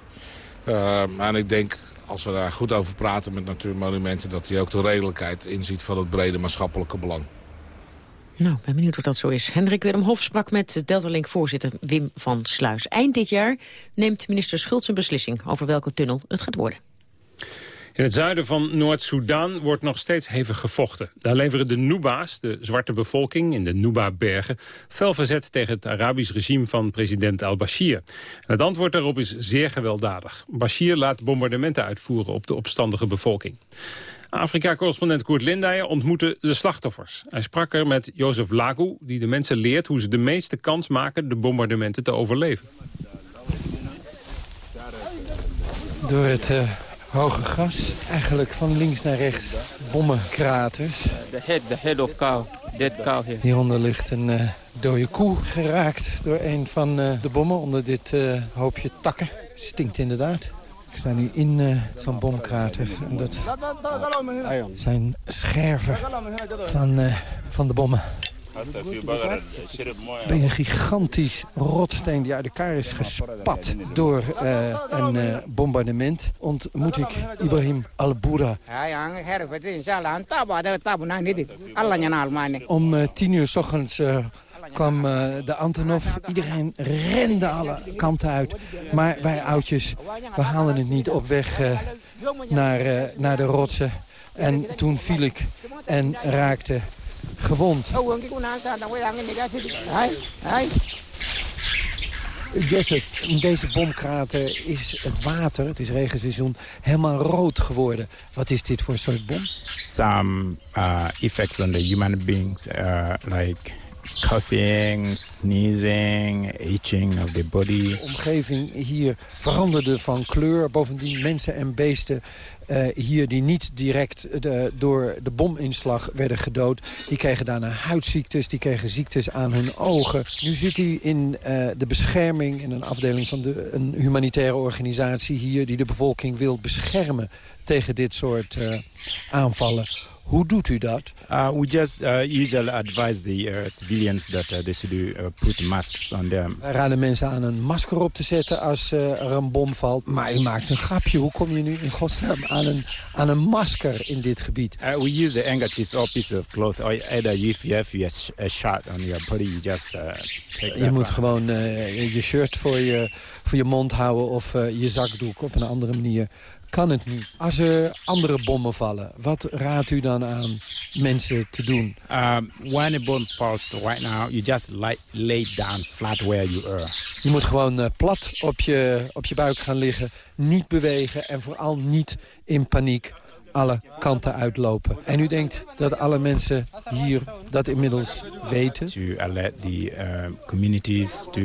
Speaker 40: Maar ik denk, als we daar goed over praten met Natuurmonumenten... dat hij ook de redelijkheid inziet van het brede maatschappelijke belang.
Speaker 4: Nou, ben benieuwd of dat zo is. Hendrik Willem Hof sprak met Deltalink-voorzitter Wim van Sluis. Eind dit jaar neemt minister Schultz een beslissing over welke tunnel het gaat worden.
Speaker 3: In het zuiden van Noord-Soedan wordt nog steeds hevig gevochten. Daar leveren de Nuba's, de zwarte bevolking in de Nuba-bergen... fel verzet tegen het Arabisch regime van president al-Bashir. Het antwoord daarop is zeer gewelddadig. Bashir laat bombardementen uitvoeren op de opstandige bevolking. Afrika-correspondent Koert Lindijer ontmoette de slachtoffers. Hij sprak er met Jozef Lagu, die de mensen leert... hoe ze de meeste kans maken de bombardementen te overleven.
Speaker 41: Door het eh, hoge gas, eigenlijk van links naar rechts, bommenkraters.
Speaker 42: The head, the head of cow, dead cow here.
Speaker 41: Hieronder ligt een eh, dode koe geraakt door een van eh, de bommen onder dit eh, hoopje takken. Stinkt inderdaad. Ik sta nu in eh, zo'n bomkrater. En dat zijn scherven van, eh, van de bommen. Bij een gigantisch rotsteen die uit elkaar is gespat door eh, een eh, bombardement... ontmoet ik Ibrahim al-Boura. Om eh, tien uur s ochtends eh, kwam eh, de Antonov. Iedereen rende alle kanten uit. Maar wij oudjes, we haalden het niet op weg eh, naar, eh, naar de rotsen. En toen viel ik en raakte gewond. Joseph, in deze bomkrater is het water, het is regenseizoen, helemaal rood geworden. Wat is dit voor soort bom?
Speaker 43: some uh, effects on the human beings, uh, like coughing, sneezing, itching of the body.
Speaker 41: De omgeving hier veranderde van kleur. Bovendien mensen en beesten hier die niet direct de, door de bominslag werden gedood... die kregen daarna huidziektes, die kregen ziektes aan hun ogen. Nu zit hij in uh, de bescherming in een afdeling van de, een humanitaire organisatie hier... die de bevolking wil beschermen tegen dit soort uh, aanvallen. Hoe doet u dat?
Speaker 43: Uh, we just uh, usually advise the uh, civilians that uh, they should uh, put masks on them.
Speaker 41: Wij raden mensen aan een masker op te zetten als uh, er een bom valt. Maar u maakt een grapje. Hoe kom je nu in godsnaam aan een, aan een masker in dit gebied?
Speaker 43: Uh, we use a handkerchief or piece of cloth. Or either if you have a shot on your body, you just uh, take
Speaker 41: Je moet gewoon je shirt voor je, voor je mond houden of je zakdoek op een andere manier kan het niet. Als er andere bommen vallen, wat raadt u dan aan mensen te doen?
Speaker 43: Um, when a bomb falls right now, you just lay, lay down flat where you are.
Speaker 41: Je moet gewoon uh, plat op je, op je buik gaan liggen, niet bewegen en vooral niet in paniek alle kanten uitlopen. En u denkt dat alle mensen hier dat inmiddels weten?
Speaker 43: To alert the uh, communities to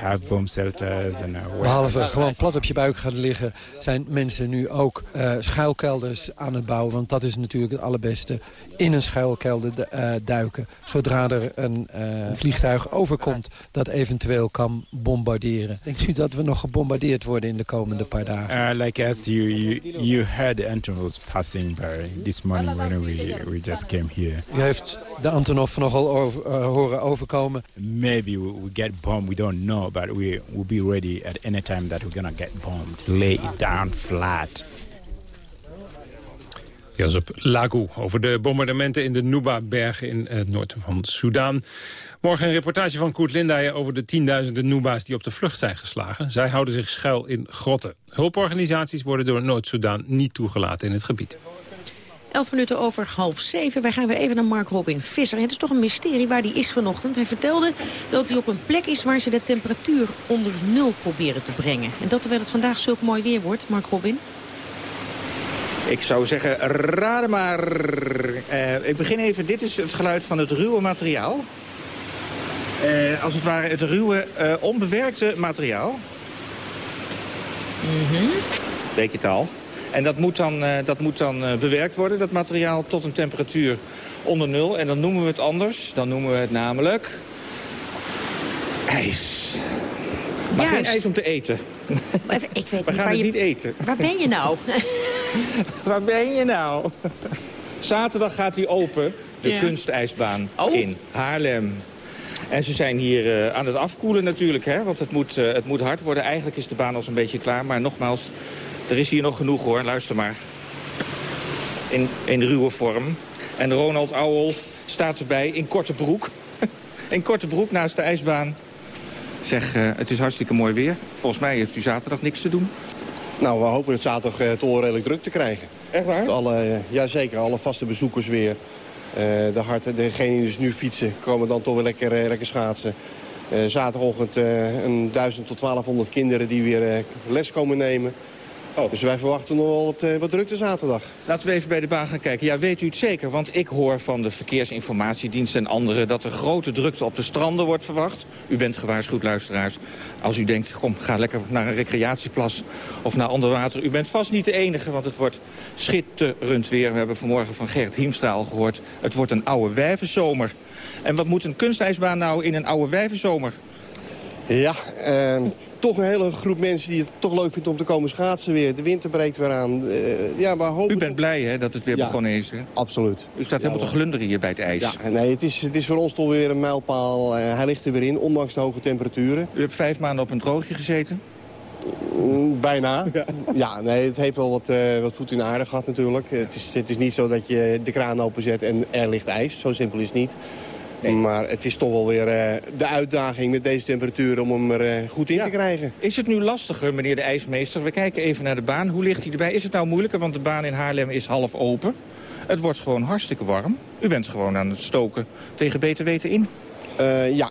Speaker 43: have bomb shelters. And, uh,
Speaker 41: Behalve gewoon plat op je buik gaan liggen... zijn mensen nu ook uh, schuilkelders aan het bouwen. Want dat is natuurlijk het allerbeste. In een schuilkelder duiken. Zodra er een vliegtuig overkomt dat eventueel kan bombarderen. Denkt u dat we nog gebombardeerd worden in de komende paar dagen?
Speaker 43: Like as you, you, you heard the Antonovs passing by this morning when we, we just came here.
Speaker 41: U heeft de Antonov nogal over, uh, horen overkomen.
Speaker 43: Maybe we, we get bombed, we don't know. But we will be ready at any time that we're gonna get bombed. Lay it down flat.
Speaker 3: Jozef Lagu over de bombardementen in de Nuba-bergen in het noorden van Soudaan. Morgen een reportage van Koert Lindijen over de tienduizenden Nuba's die op de vlucht zijn geslagen. Zij houden zich schuil in grotten. Hulporganisaties worden door Noord-Soedan niet toegelaten in het gebied.
Speaker 4: Elf minuten over half zeven. Wij gaan weer even naar Mark Robin Visser. Het is toch een mysterie waar die is vanochtend. Hij vertelde dat hij op een plek is waar ze de temperatuur onder nul proberen te brengen. En dat terwijl het vandaag zulk mooi weer wordt, Mark Robin.
Speaker 15: Ik zou zeggen, raden maar. Uh, ik begin even, dit is het geluid van het ruwe materiaal. Uh, als het ware het ruwe, uh, onbewerkte materiaal.
Speaker 4: Mm -hmm.
Speaker 15: Weet je het al? En dat moet dan, dat moet dan bewerkt worden, dat materiaal, tot een temperatuur onder nul. En dan noemen we het anders. Dan noemen we het namelijk... ijs. Maar
Speaker 4: Juist.
Speaker 15: geen ijs om te eten.
Speaker 4: Even, ik weet
Speaker 15: we
Speaker 4: niet
Speaker 15: gaan het
Speaker 4: je...
Speaker 15: niet eten.
Speaker 4: Waar ben je nou?
Speaker 15: waar ben je nou? Zaterdag gaat hij open, de
Speaker 4: Ja.
Speaker 15: kunstijsbaan
Speaker 4: Oh.
Speaker 15: in Haarlem. En ze zijn hier uh, aan het afkoelen natuurlijk, hè, want het moet, uh, het moet hard worden. Eigenlijk is de baan al zo'n beetje klaar, maar nogmaals, er is hier nog genoeg hoor, luister maar. In, in ruwe vorm. En Ronald Auwel staat erbij in korte broek. in korte broek naast de ijsbaan. Zeg, uh, het is hartstikke mooi weer. Volgens mij heeft u zaterdag niks te doen.
Speaker 44: Nou, we hopen het zaterdag toch redelijk druk te krijgen.
Speaker 15: Echt waar?
Speaker 44: Alle, uh, ja, zeker. Alle vaste bezoekers weer. De hart, degenen die dus nu fietsen, komen dan toch weer lekker, lekker schaatsen. Zaterdagochtend een 1000 tot 1200 kinderen die weer les komen nemen.
Speaker 15: Oh.
Speaker 44: Dus wij verwachten nog wel wat, uh, wat drukte zaterdag.
Speaker 15: Laten we even bij de baan gaan kijken. Ja, weet u het zeker? Want ik hoor van de Verkeersinformatiedienst en anderen... dat er grote drukte op de stranden wordt verwacht. U bent gewaarschuwd, luisteraars. Als u denkt, kom, ga lekker naar een recreatieplas of naar ander water. U bent vast niet de enige, want het wordt schitterend weer. We hebben vanmorgen van Gert Hiemstra al gehoord. Het wordt een oude wijvenzomer. En wat moet een kunstijsbaan nou in een oude wijvenzomer?
Speaker 44: Ja, uh, toch een hele groep mensen die het toch leuk vindt om te komen schaatsen weer. De winter breekt weer aan. Uh, ja, maar hopen...
Speaker 15: U bent blij hè, dat het weer
Speaker 44: ja,
Speaker 15: begonnen is? Hè?
Speaker 44: Absoluut.
Speaker 15: U staat helemaal te glunderen hier bij het ijs.
Speaker 44: Ja, nee, het is, het is voor ons toch weer een mijlpaal. Uh, hij ligt er weer in, ondanks de hoge temperaturen.
Speaker 15: U hebt vijf maanden op een droogje gezeten?
Speaker 44: Mm, bijna. Ja. ja, nee, het heeft wel wat, uh, wat voet in de aarde gehad natuurlijk. Het is, het is niet zo dat je de kraan openzet en er ligt ijs. Zo simpel is het niet. Nee. Maar het is toch wel weer uh, de uitdaging met deze temperaturen om hem er uh, goed in
Speaker 15: ja.
Speaker 44: te krijgen.
Speaker 15: Is het nu lastiger, meneer de ijsmeester? We kijken even naar de baan. Hoe ligt hij erbij? Is het nou moeilijker, want de baan in Haarlem is half open. Het wordt gewoon hartstikke warm. U bent gewoon aan het stoken tegen beter weten in.
Speaker 44: Uh, ja,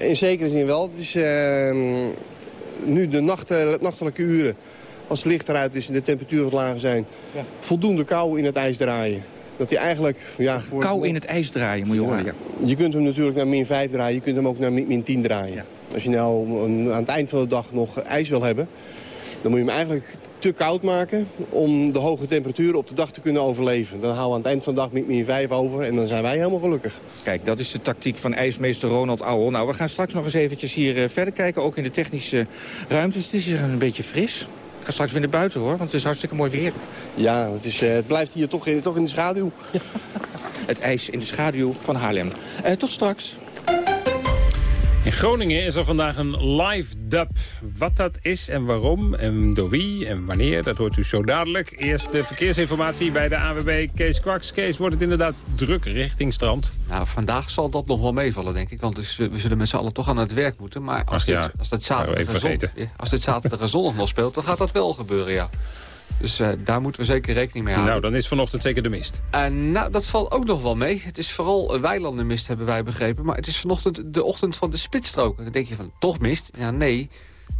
Speaker 44: in zekere zin wel. Het is ehm, nu de nacht, nachtelijke uren. Als het licht eruit is en de temperaturen wat lager zijn. Ja. Voldoende kou in het ijs draaien dat hij eigenlijk... Ja,
Speaker 15: voor... Kou in het ijs draaien, moet je horen.
Speaker 44: Ja. Je kunt hem natuurlijk naar min 5 draaien, je kunt hem ook naar min 10 draaien. Ja. Als je nou aan het eind van de dag nog ijs wil hebben... dan moet je hem eigenlijk te koud maken om de hoge temperaturen op de dag te kunnen overleven. Dan houden we aan het eind van de dag min 5 over en dan zijn wij helemaal gelukkig.
Speaker 15: Kijk, dat is de tactiek van ijsmeester Ronald Auwel. Nou, we gaan straks nog eens eventjes hier uh, verder kijken, ook in de technische ruimtes. Het is hier een beetje fris. Ik ga straks weer naar buiten hoor, want het is hartstikke mooi weer.
Speaker 44: Ja, het, is, uh, het blijft hier toch, toch in de schaduw.
Speaker 15: het ijs in de schaduw van Haarlem. Uh, tot straks.
Speaker 3: In Groningen is er vandaag een live dub. Wat dat is en waarom en door wie en wanneer, dat hoort u zo dadelijk. Eerst de verkeersinformatie bij de AWB Kees Kwaks. Kees, wordt het inderdaad druk richting strand?
Speaker 31: Nou, vandaag zal dat nog wel meevallen, denk ik. Want dus, we zullen met z'n allen toch aan het werk moeten. Maar als, dit, als, dit zaterdag als dit zaterdag en zondag nog speelt, dan gaat dat wel gebeuren, ja. Dus uh, daar moeten we zeker rekening mee houden.
Speaker 3: Nou, dan is vanochtend zeker de mist.
Speaker 31: Uh, nou, dat valt ook nog wel mee. Het is vooral weilandenmist, hebben wij begrepen. Maar het is vanochtend de ochtend van de spitsstroken. Dan denk je van, toch mist? Ja, nee.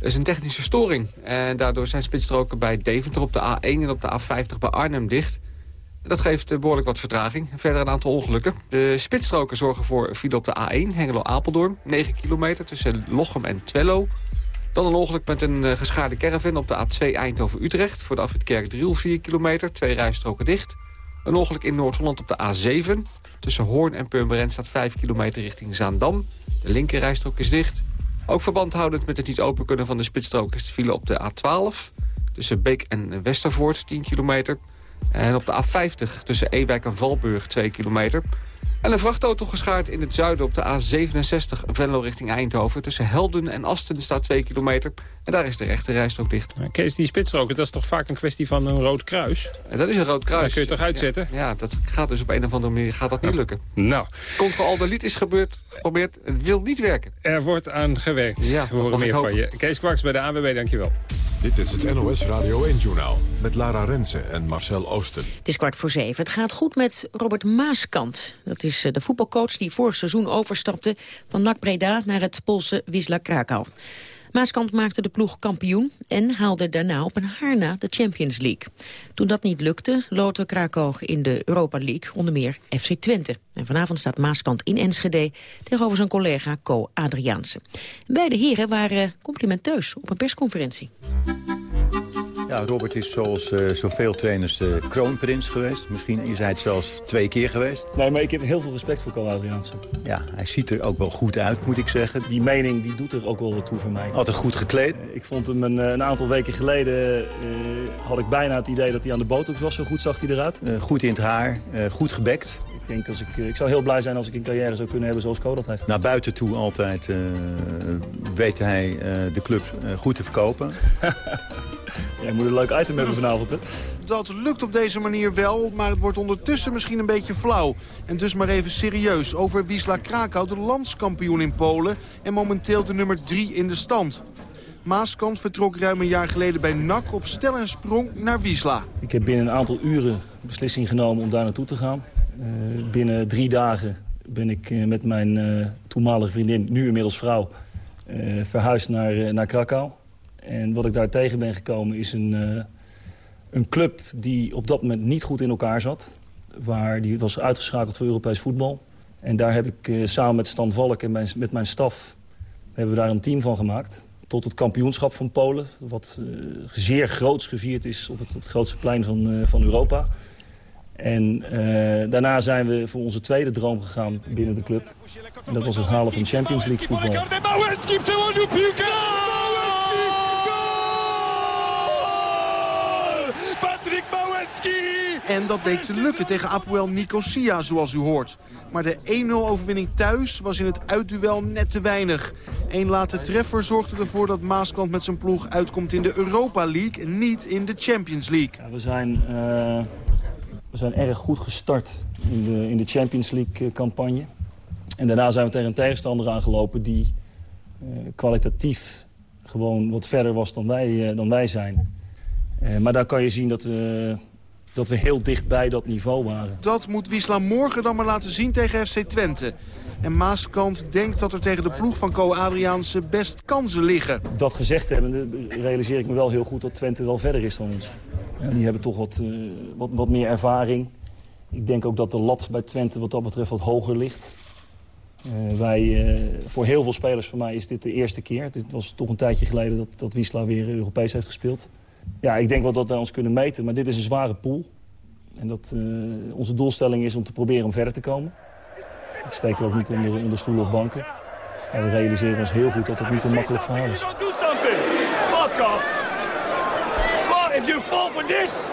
Speaker 31: Er is een technische storing. En daardoor zijn spitsstroken bij Deventer op de A1 en op de A50 bij Arnhem dicht. Dat geeft behoorlijk wat vertraging. Verder een aantal ongelukken. De spitsstroken zorgen voor file op de A1, Hengelo-Apeldoorn. 9 kilometer tussen Lochem en Twello. Dan een ongeluk met een uh, geschaarde caravan op de A2 Eindhoven-Utrecht. Voor de afrit Kerkdriel 4 kilometer, twee rijstroken dicht. Een ongeluk in Noord-Holland op de A7. Tussen Hoorn en Purmerend staat 5 kilometer richting Zaandam. De linker rijstrook is dicht. Ook verband houdend met het niet open kunnen van de spitsstrook is de file op de A12. Tussen Beek en Westervoort 10 kilometer. En op de A50 tussen Ewijk en Valburg 2 kilometer. En een vrachtauto geschaard in het zuiden op de A67 Venlo richting Eindhoven. Tussen Helden en Asten staat 2 kilometer. En daar is de rechte rijstrook dicht.
Speaker 3: Kees, die spitsroken, dat is toch vaak een kwestie van een rood kruis?
Speaker 31: En dat is een rood kruis.
Speaker 3: Dat kun je toch uitzetten?
Speaker 31: Ja, ja, dat gaat dus op een of andere manier gaat dat niet lukken.
Speaker 3: Nou.
Speaker 31: Control-Alt-Delete is gebeurd, geprobeerd. Het wil niet werken.
Speaker 3: Er wordt aan gewerkt.
Speaker 31: Ja,
Speaker 3: We horen meer van je. Kees Kwaks bij de ANWB, dankjewel.
Speaker 2: Dit is het NOS Radio 1-journaal met Lara Rensen en Marcel Oosten.
Speaker 4: Het is kwart voor zeven. Het gaat goed met Robert Maaskant. Dat is de voetbalcoach die vorig seizoen overstapte van NAC Breda naar het Poolse Wisla Krakau. Maaskant maakte de ploeg kampioen en haalde daarna op een haar na de Champions League. Toen dat niet lukte, loodde Krakau in de Europa League onder meer FC Twente. En vanavond staat Maaskant in Enschede tegenover zijn collega Co Adriaanse. Beide heren waren complimenteus op een persconferentie.
Speaker 45: Ja, Robert is zoals uh, zoveel trainers de kroonprins geweest. Misschien is hij het zelfs twee keer geweest.
Speaker 46: Nee, maar ik heb heel veel respect voor Carl Adriaanse.
Speaker 45: Ja, hij ziet er ook wel goed uit, moet ik zeggen.
Speaker 46: Die mening die doet er ook wel wat toe voor mij.
Speaker 45: Altijd goed gekleed.
Speaker 46: Uh, ik vond hem een, een, aantal weken geleden... had ik bijna het idee dat hij aan de botox was. Zo goed zag hij eruit.
Speaker 45: goed in het haar, goed gebekt.
Speaker 46: Ik, denk als ik, ik zou heel blij zijn als ik een carrière zou kunnen hebben zoals Co dat heeft.
Speaker 45: Naar buiten toe altijd weet hij de club goed te verkopen.
Speaker 46: Jij moet een leuk item hebben vanavond, hè?
Speaker 47: Dat lukt op deze manier wel, maar het wordt ondertussen misschien een beetje flauw. En dus maar even serieus over Wisla Krakau, de landskampioen in Polen... en momenteel de nummer 3 in de stand. Maaskant vertrok ruim een jaar geleden bij NAC op stel en sprong naar Wisla.
Speaker 46: Ik heb binnen een aantal uren beslissing genomen om daar naartoe te gaan. Uh, binnen drie dagen ben ik uh, met mijn uh, toenmalige vriendin, nu inmiddels vrouw... verhuisd naar, naar Krakau. En wat ik daar tegen ben gekomen is een, uh, een club die op dat moment niet goed in elkaar zat. Waar die was uitgeschakeld voor Europees voetbal. En daar heb ik uh, samen met Stan Valk en mijn, met mijn staf hebben we daar een team van gemaakt. Tot het kampioenschap van Polen. Wat uh, zeer groots gevierd is op het, op het grootste plein van, van Europa. En daarna zijn we voor onze tweede droom gegaan binnen de club. En dat was het halen van Champions League voetbal.
Speaker 47: En dat bleek te lukken tegen Apoel Nicosia, zoals u hoort. Maar de 1-0-overwinning thuis was in het uitduel net te weinig. Eén late treffer zorgde ervoor dat Maaskant met zijn ploeg uitkomt in de Europa League... niet in de Champions League.
Speaker 46: Ja, we, zijn, uh, we zijn erg goed gestart in de, in de Champions League-campagne. En daarna zijn we tegen een tegenstander aangelopen die uh, kwalitatief gewoon wat verder was dan wij, dan wij zijn. maar daar kan je zien dat we dat we heel dicht bij dat niveau waren.
Speaker 47: Dat moet Wisla morgen dan maar laten zien tegen FC Twente. En Maaskant denkt dat er tegen de ploeg van Co Adriaanse best kansen liggen.
Speaker 46: Dat gezegd hebben, realiseer ik me wel heel goed dat Twente wel verder is dan ons. Die hebben toch wat, uh, wat, wat meer ervaring. Ik denk ook dat de lat bij Twente wat dat betreft wat hoger ligt. Uh, wij, uh, voor heel veel spelers van mij is dit de eerste keer. Het was toch een tijdje geleden dat, dat Wisla weer Europees heeft gespeeld. Ja, ik denk wel dat wij ons kunnen meten, maar dit is een zware pool. En dat uh, onze doelstelling is om te proberen om verder te komen. Ik steek er ook niet onder, onder stoelen of banken. En we realiseren ons heel goed dat het niet een makkelijk verhaal is. Fuck off!
Speaker 47: If you fall for this,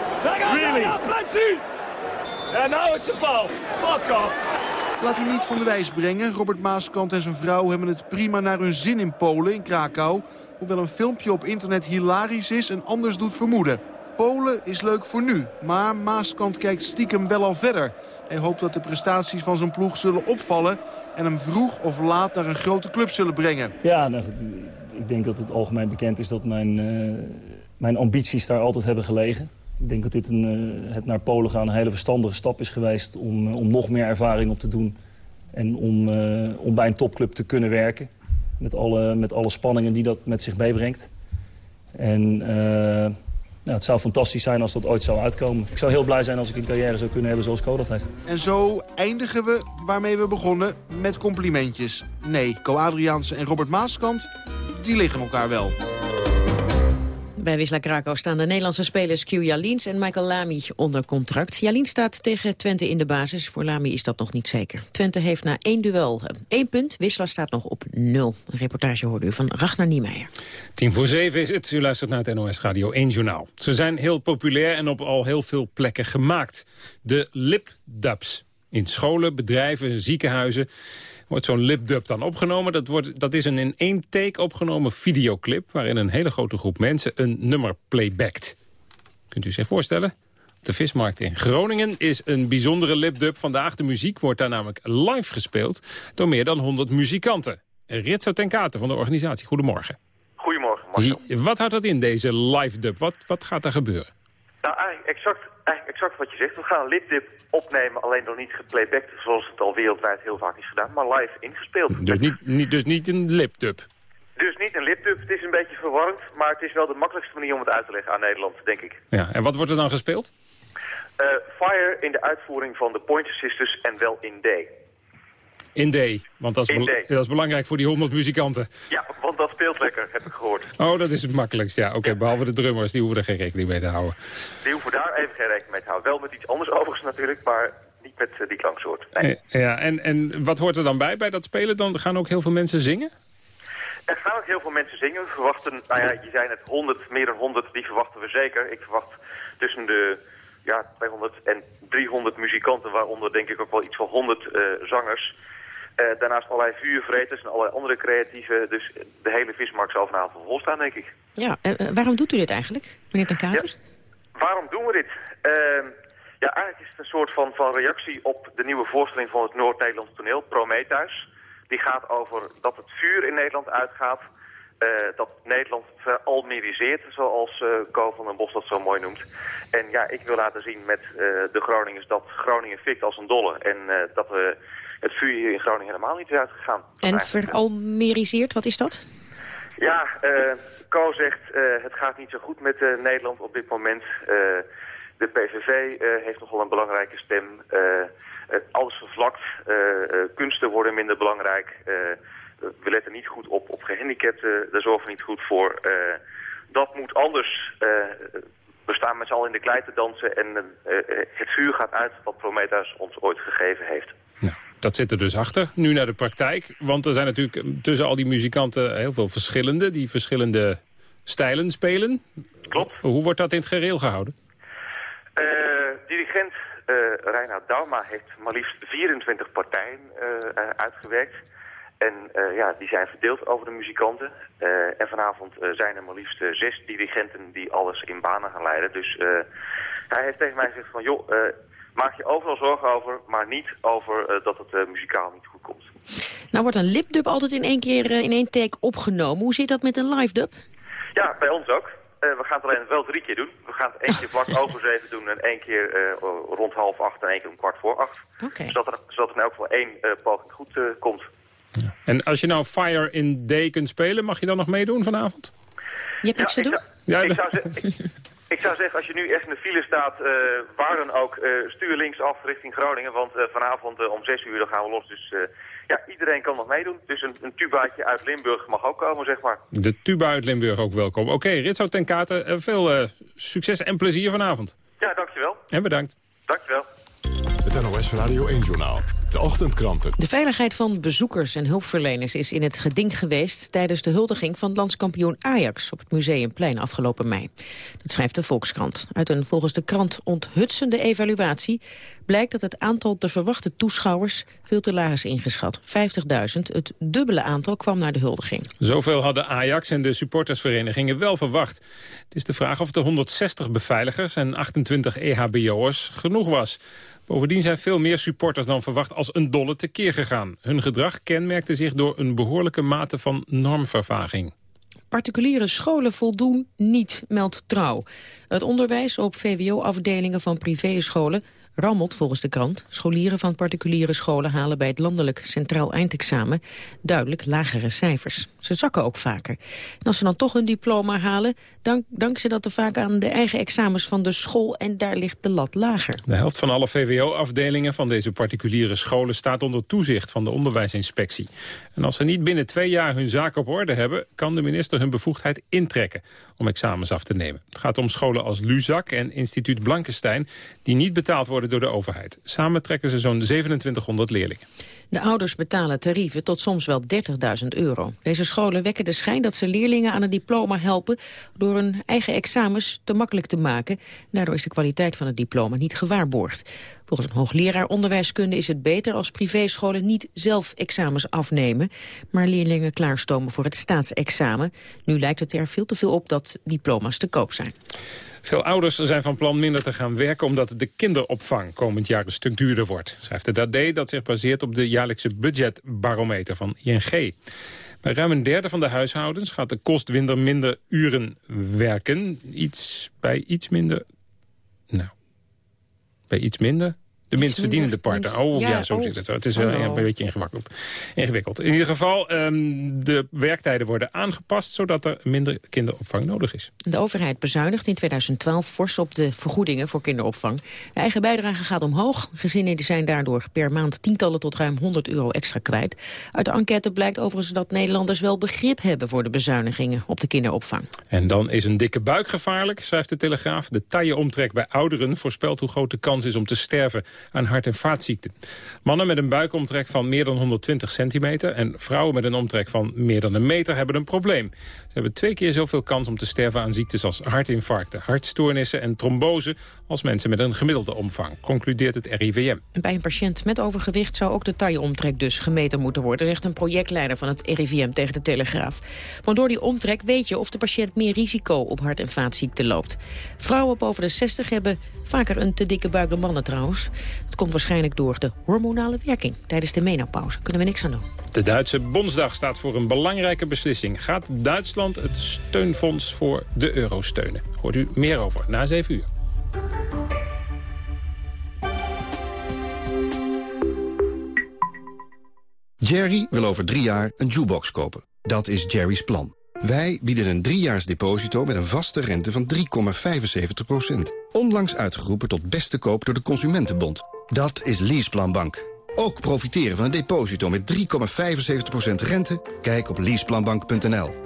Speaker 47: really? And now it's a foul. Fuck off. Laat u niet van de wijs brengen. Robert Maaskant en zijn vrouw hebben het prima naar hun zin in Polen, in Krakau. Hoewel een filmpje op internet hilarisch is en anders doet vermoeden. Polen is leuk voor nu, maar Maaskant kijkt stiekem wel al verder. Hij hoopt dat de prestaties van zijn ploeg zullen opvallen... en hem vroeg of laat naar een grote club zullen brengen.
Speaker 46: Ja, nou, ik denk dat het algemeen bekend is dat mijn, uh, mijn ambities daar altijd hebben gelegen. Ik denk dat dit een, uh, het naar Polen gaan een hele verstandige stap is geweest... om, uh, om nog meer ervaring op te doen en om, om bij een topclub te kunnen werken. Met alle, met alle spanningen die dat met zich meebrengt. En nou, het zou fantastisch zijn als dat ooit zou uitkomen. Ik zou heel blij zijn als ik een carrière zou kunnen hebben zoals Co dat heeft.
Speaker 47: En zo eindigen we waarmee we begonnen met complimentjes. Nee, Co Adriaanse en Robert Maaskant, die liggen elkaar wel.
Speaker 4: Bij Wisla Krakau staan de Nederlandse spelers Q Jalins en Michael Lamy onder contract. Jalins staat tegen Twente in de basis. Voor Lamy is dat nog niet zeker. Twente heeft na één duel één punt. Wisla staat nog op nul. Een reportage hoorde u van Ragnar Niemeyer.
Speaker 3: Tien voor zeven is het. U luistert naar het NOS Radio 1 Journaal. Ze zijn heel populair en op al heel veel plekken gemaakt. De lipdubs. In scholen, bedrijven, ziekenhuizen wordt zo'n lipdub dan opgenomen. Dat, wordt, dat is een in één take opgenomen videoclip... waarin een hele grote groep mensen een nummer playbackt. Kunt u zich voorstellen? de vismarkt in Groningen is een bijzondere lipdub. Vandaag de muziek wordt daar namelijk live gespeeld... door meer dan 100 muzikanten. Ritso ten Katen van de organisatie. Goedemorgen.
Speaker 48: Goedemorgen, Marcel.
Speaker 3: Wat houdt dat in, deze live dub? Wat, wat gaat er gebeuren?
Speaker 48: Nou, eigenlijk exact, eigenlijk exact wat je zegt. We gaan een lipdip opnemen, alleen dan niet geplaybacked, zoals het al wereldwijd heel vaak is gedaan, maar live ingespeeld.
Speaker 3: Dus niet, niet, dus niet een lipdub?
Speaker 48: Dus niet een lipdub. Het is een beetje verwarrend, maar het is wel de makkelijkste manier om het uit te leggen aan Nederland, denk ik.
Speaker 3: Ja, en wat wordt er dan gespeeld?
Speaker 48: Uh, Fire in de uitvoering van de Pointer Sisters en wel in D.
Speaker 3: In D, want dat is, dat is, belangrijk voor die 100 muzikanten.
Speaker 48: Ja, want dat speelt lekker, heb ik gehoord.
Speaker 3: Oh, dat is het makkelijkst, ja. Oké, behalve de drummers, die hoeven er geen rekening mee te houden.
Speaker 48: Die hoeven daar even geen rekening mee te houden. Wel met iets anders overigens natuurlijk, maar niet met uh, die klanksoort. Nee.
Speaker 3: Eh, ja, en, en wat hoort er dan bij, bij dat spelen? Dan gaan ook heel veel mensen zingen?
Speaker 48: Er gaan ook heel veel mensen zingen. We verwachten, nou ja, je zei net 100, meer dan 100, die verwachten we zeker. Ik verwacht tussen de ja, 200 en 300 muzikanten, waaronder denk ik ook wel iets van 100 uh, zangers. Uh, daarnaast allerlei vuurvreters en allerlei andere creatieve. Dus de hele vismarkt zal vanavond vol staan, denk ik.
Speaker 4: Ja, uh, waarom doet u dit eigenlijk, meneer Ten Kater?
Speaker 48: Ja, waarom doen we dit? Uh, ja, eigenlijk is het een soort van, van reactie op de nieuwe voorstelling van het Noord-Nederlands toneel, Prometheus. Die gaat over dat het vuur in Nederland uitgaat. dat Nederland veralmeriseert, zoals Ko van den Bos dat zo mooi noemt. En ja, ik wil laten zien met de Groningers dat Groningen fikt als een dolle. En dat we het vuur hier in Groningen helemaal niet is uitgegaan.
Speaker 4: En veralmeriseerd, wat is dat?
Speaker 48: Ja, uh, Co zegt uh, het gaat niet zo goed met uh, Nederland op dit moment. de PVV heeft nogal een belangrijke stem. alles vervlakt, kunsten worden minder belangrijk. we letten niet goed op, op gehandicapten, daar zorgen we niet goed voor. dat moet anders. we staan met z'n allen in de klei te dansen en het vuur gaat uit wat Prometheus ons ooit gegeven heeft.
Speaker 3: Dat zit er dus achter, nu naar de praktijk. Want er zijn natuurlijk tussen al die muzikanten heel veel verschillende... die verschillende stijlen spelen.
Speaker 48: Klopt.
Speaker 3: Hoe wordt dat in het gereel gehouden?
Speaker 48: Uh, dirigent uh, Reinhard Dauma heeft maar liefst 24 partijen uh, uitgewerkt. En ja, die zijn verdeeld over de muzikanten. en vanavond zijn er maar liefst zes dirigenten die alles in banen gaan leiden. Dus hij heeft tegen mij gezegd van... joh, maak je overal zorgen over, maar niet over uh, dat het uh, muzikaal niet goed komt.
Speaker 4: Nou wordt een lipdub altijd in één keer uh, in één take opgenomen. Hoe zit dat met een live dub?
Speaker 48: Ja, bij ons ook. we gaan het alleen wel drie keer doen. We gaan het één keer vlak over zeven doen en één keer rond half acht en één keer om kwart voor acht.
Speaker 4: Okay.
Speaker 48: Zodat, er, zodat er in elk geval één poging goed komt.
Speaker 3: Ja. En als je nou Fire in Day kunt spelen, mag je dan nog meedoen vanavond?
Speaker 4: Je hebt niks
Speaker 48: ja,
Speaker 4: te doen?
Speaker 48: Ja, ik zou zeggen... Ik zou zeggen, als je nu echt in de file staat, uh, waar dan ook, uh, stuur linksaf richting Groningen. Want uh, vanavond om 6 uur dan gaan we los. Dus ja, iedereen kan nog meedoen. Dus een, een tubaatje uit Limburg mag ook komen, zeg maar.
Speaker 3: De tuba uit Limburg ook welkom. Oké, okay, Ritso ten Katen, eh, veel uh, succes en plezier vanavond.
Speaker 48: Ja, dankjewel.
Speaker 3: En bedankt.
Speaker 48: Dankjewel.
Speaker 2: Het NOS Radio 1-journaal. De ochtendkranten.
Speaker 4: De veiligheid van bezoekers en hulpverleners is in het geding geweest... tijdens de huldiging van landskampioen Ajax op het Museumplein afgelopen mei. Dat schrijft de Volkskrant. Uit een volgens de krant onthutsende evaluatie blijkt dat het aantal te verwachte toeschouwers veel te laag is ingeschat. 50.000, het dubbele aantal kwam naar de huldiging.
Speaker 3: Zoveel hadden Ajax en de supportersverenigingen wel verwacht. Het is de vraag of de 160 beveiligers en 28 EHBO'ers genoeg was. Bovendien zijn veel meer supporters dan verwacht als een dolle tekeer gegaan. Hun gedrag kenmerkte zich door een behoorlijke mate van normvervaging.
Speaker 4: Particuliere scholen voldoen niet, meldt Trouw. Het onderwijs op VWO-afdelingen van privéscholen rammelt volgens de krant. Scholieren van particuliere scholen halen bij het landelijk centraal eindexamen duidelijk lagere cijfers. Ze zakken ook vaker. En als ze dan toch een diploma halen, dank, danken ze dat te vaak aan de eigen examens van de school en daar ligt de lat lager.
Speaker 3: De helft van alle VWO-afdelingen van deze particuliere scholen staat onder toezicht van de onderwijsinspectie. En als ze niet binnen twee jaar hun zaak op orde hebben, kan de minister hun bevoegdheid intrekken om examens af te nemen. Het gaat om scholen als Luzak en instituut Blankenstein die niet betaald worden door de overheid. Samen trekken ze zo'n 2700 leerlingen.
Speaker 4: De ouders betalen tarieven tot soms wel 30.000 euro. Deze scholen wekken de schijn dat ze leerlingen aan een diploma helpen... door hun eigen examens te makkelijk te maken. Daardoor is de kwaliteit van het diploma niet gewaarborgd. Volgens een hoogleraar onderwijskunde is het beter als privéscholen niet zelf examens afnemen, maar leerlingen klaarstomen voor het staatsexamen. Nu lijkt het er veel te veel op dat diploma's te koop zijn.
Speaker 3: Veel ouders zijn van plan minder te gaan werken... omdat de kinderopvang komend jaar een stuk duurder wordt. Schrijft de DAD dat zich baseert op de jaarlijkse budgetbarometer van ING. Bij ruim een derde van de huishoudens gaat de kostwinder minder uren werken. Iets, bij iets minder... Nou, bij iets minder de minst verdienende partner. Oh ja, zo oh. zit het. Het is wel een beetje ingewikkeld. ingewikkeld. In ieder geval, um, de werktijden worden aangepast... zodat er minder kinderopvang nodig is.
Speaker 4: De overheid bezuinigt in 2012 fors op de vergoedingen voor kinderopvang. De eigen bijdrage gaat omhoog. Gezinnen zijn daardoor per maand tientallen tot ruim 100 euro extra kwijt. Uit de enquête blijkt overigens dat Nederlanders wel begrip hebben... voor de bezuinigingen op de kinderopvang.
Speaker 3: En dan is een dikke buik gevaarlijk, schrijft de Telegraaf. De tailleomtrek bij ouderen voorspelt hoe groot de kans is om te sterven aan hart- en vaatziekten. Mannen met een buikomtrek van meer dan 120 centimeter... en vrouwen met een omtrek van meer dan een meter hebben een probleem. Hebben twee keer zoveel kans om te sterven aan ziektes als hartinfarcten... hartstoornissen en trombose als mensen met een gemiddelde omvang, concludeert het RIVM.
Speaker 4: Bij een patiënt met overgewicht zou ook de tailleomtrek dus gemeten moeten worden... zegt een projectleider van het RIVM tegen de Telegraaf. Want door die omtrek weet je of de patiënt meer risico op hart- en vaatziekten loopt. Vrouwen boven de 60 hebben vaker een te dikke buik dan mannen trouwens. Het komt waarschijnlijk door de hormonale werking tijdens de menopauze. Kunnen we niks aan doen.
Speaker 3: De Duitse Bondsdag staat voor een belangrijke beslissing. Gaat Duitsland het steunfonds voor de euro steunen? Hoort u meer over na 7 uur.
Speaker 49: Jerry wil over drie jaar een jukebox kopen. Dat is Jerry's plan. Wij bieden een driejaars deposito met een vaste rente van 3,75%. Onlangs uitgeroepen tot beste koop door de Consumentenbond. Dat is Leaseplan Bank. Ook profiteren van een deposito met 3,75% rente? Kijk op leaseplanbank.nl.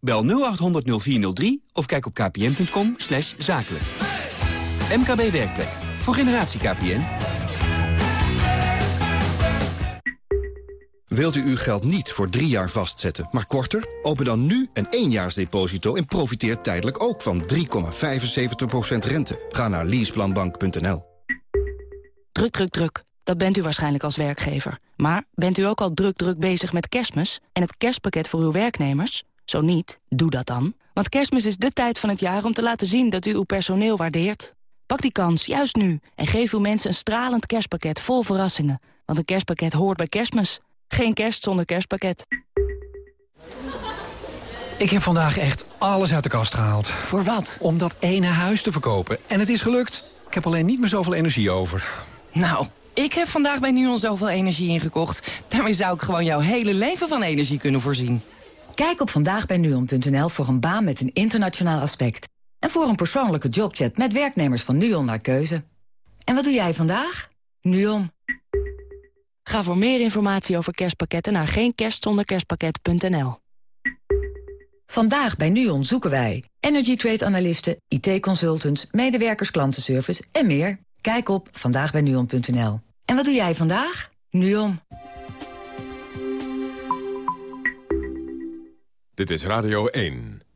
Speaker 50: Bel 0800 0403 of kijk op kpn.com zakelijk. MKB Werkplek. Voor generatie KPN.
Speaker 49: Wilt u uw geld niet voor drie jaar vastzetten, maar korter? Open dan nu een éénjaarsdeposito en profiteer tijdelijk ook van 3,75% rente. Ga naar leaseplanbank.nl.
Speaker 36: Druk, druk, druk. Dat bent u waarschijnlijk als werkgever. Maar bent u ook al druk, druk bezig met kerstmis en het kerstpakket voor uw werknemers? Zo niet, doe dat dan. Want kerstmis is de tijd van het jaar om te laten zien dat u uw personeel waardeert. Pak die kans, juist nu, en geef uw mensen een stralend kerstpakket vol verrassingen. Want een kerstpakket hoort bij kerstmis. Geen kerst zonder kerstpakket.
Speaker 51: Ik heb vandaag echt alles uit de kast gehaald.
Speaker 1: Voor wat?
Speaker 51: Om dat ene huis te verkopen. En het is gelukt. Ik heb alleen niet meer zoveel energie over.
Speaker 1: Nou, ik heb vandaag bij NUON zoveel energie ingekocht. Daarmee zou ik gewoon jouw hele leven van energie kunnen voorzien.
Speaker 51: Kijk op vandaagbijnuon.nl voor een baan met een internationaal aspect. En voor een persoonlijke jobchat met werknemers van NUON naar keuze. En wat doe jij vandaag? NUON.
Speaker 46: Ga voor meer informatie over kerstpakketten naar geenkerstzonderkerstpakket.nl.
Speaker 51: Vandaag bij NUON zoeken wij energy trade analisten, IT-consultants, medewerkers klantenservice en meer. Kijk op vandaagbijnuon.nl. En wat doe jij vandaag? NUON.
Speaker 2: Dit is Radio 1.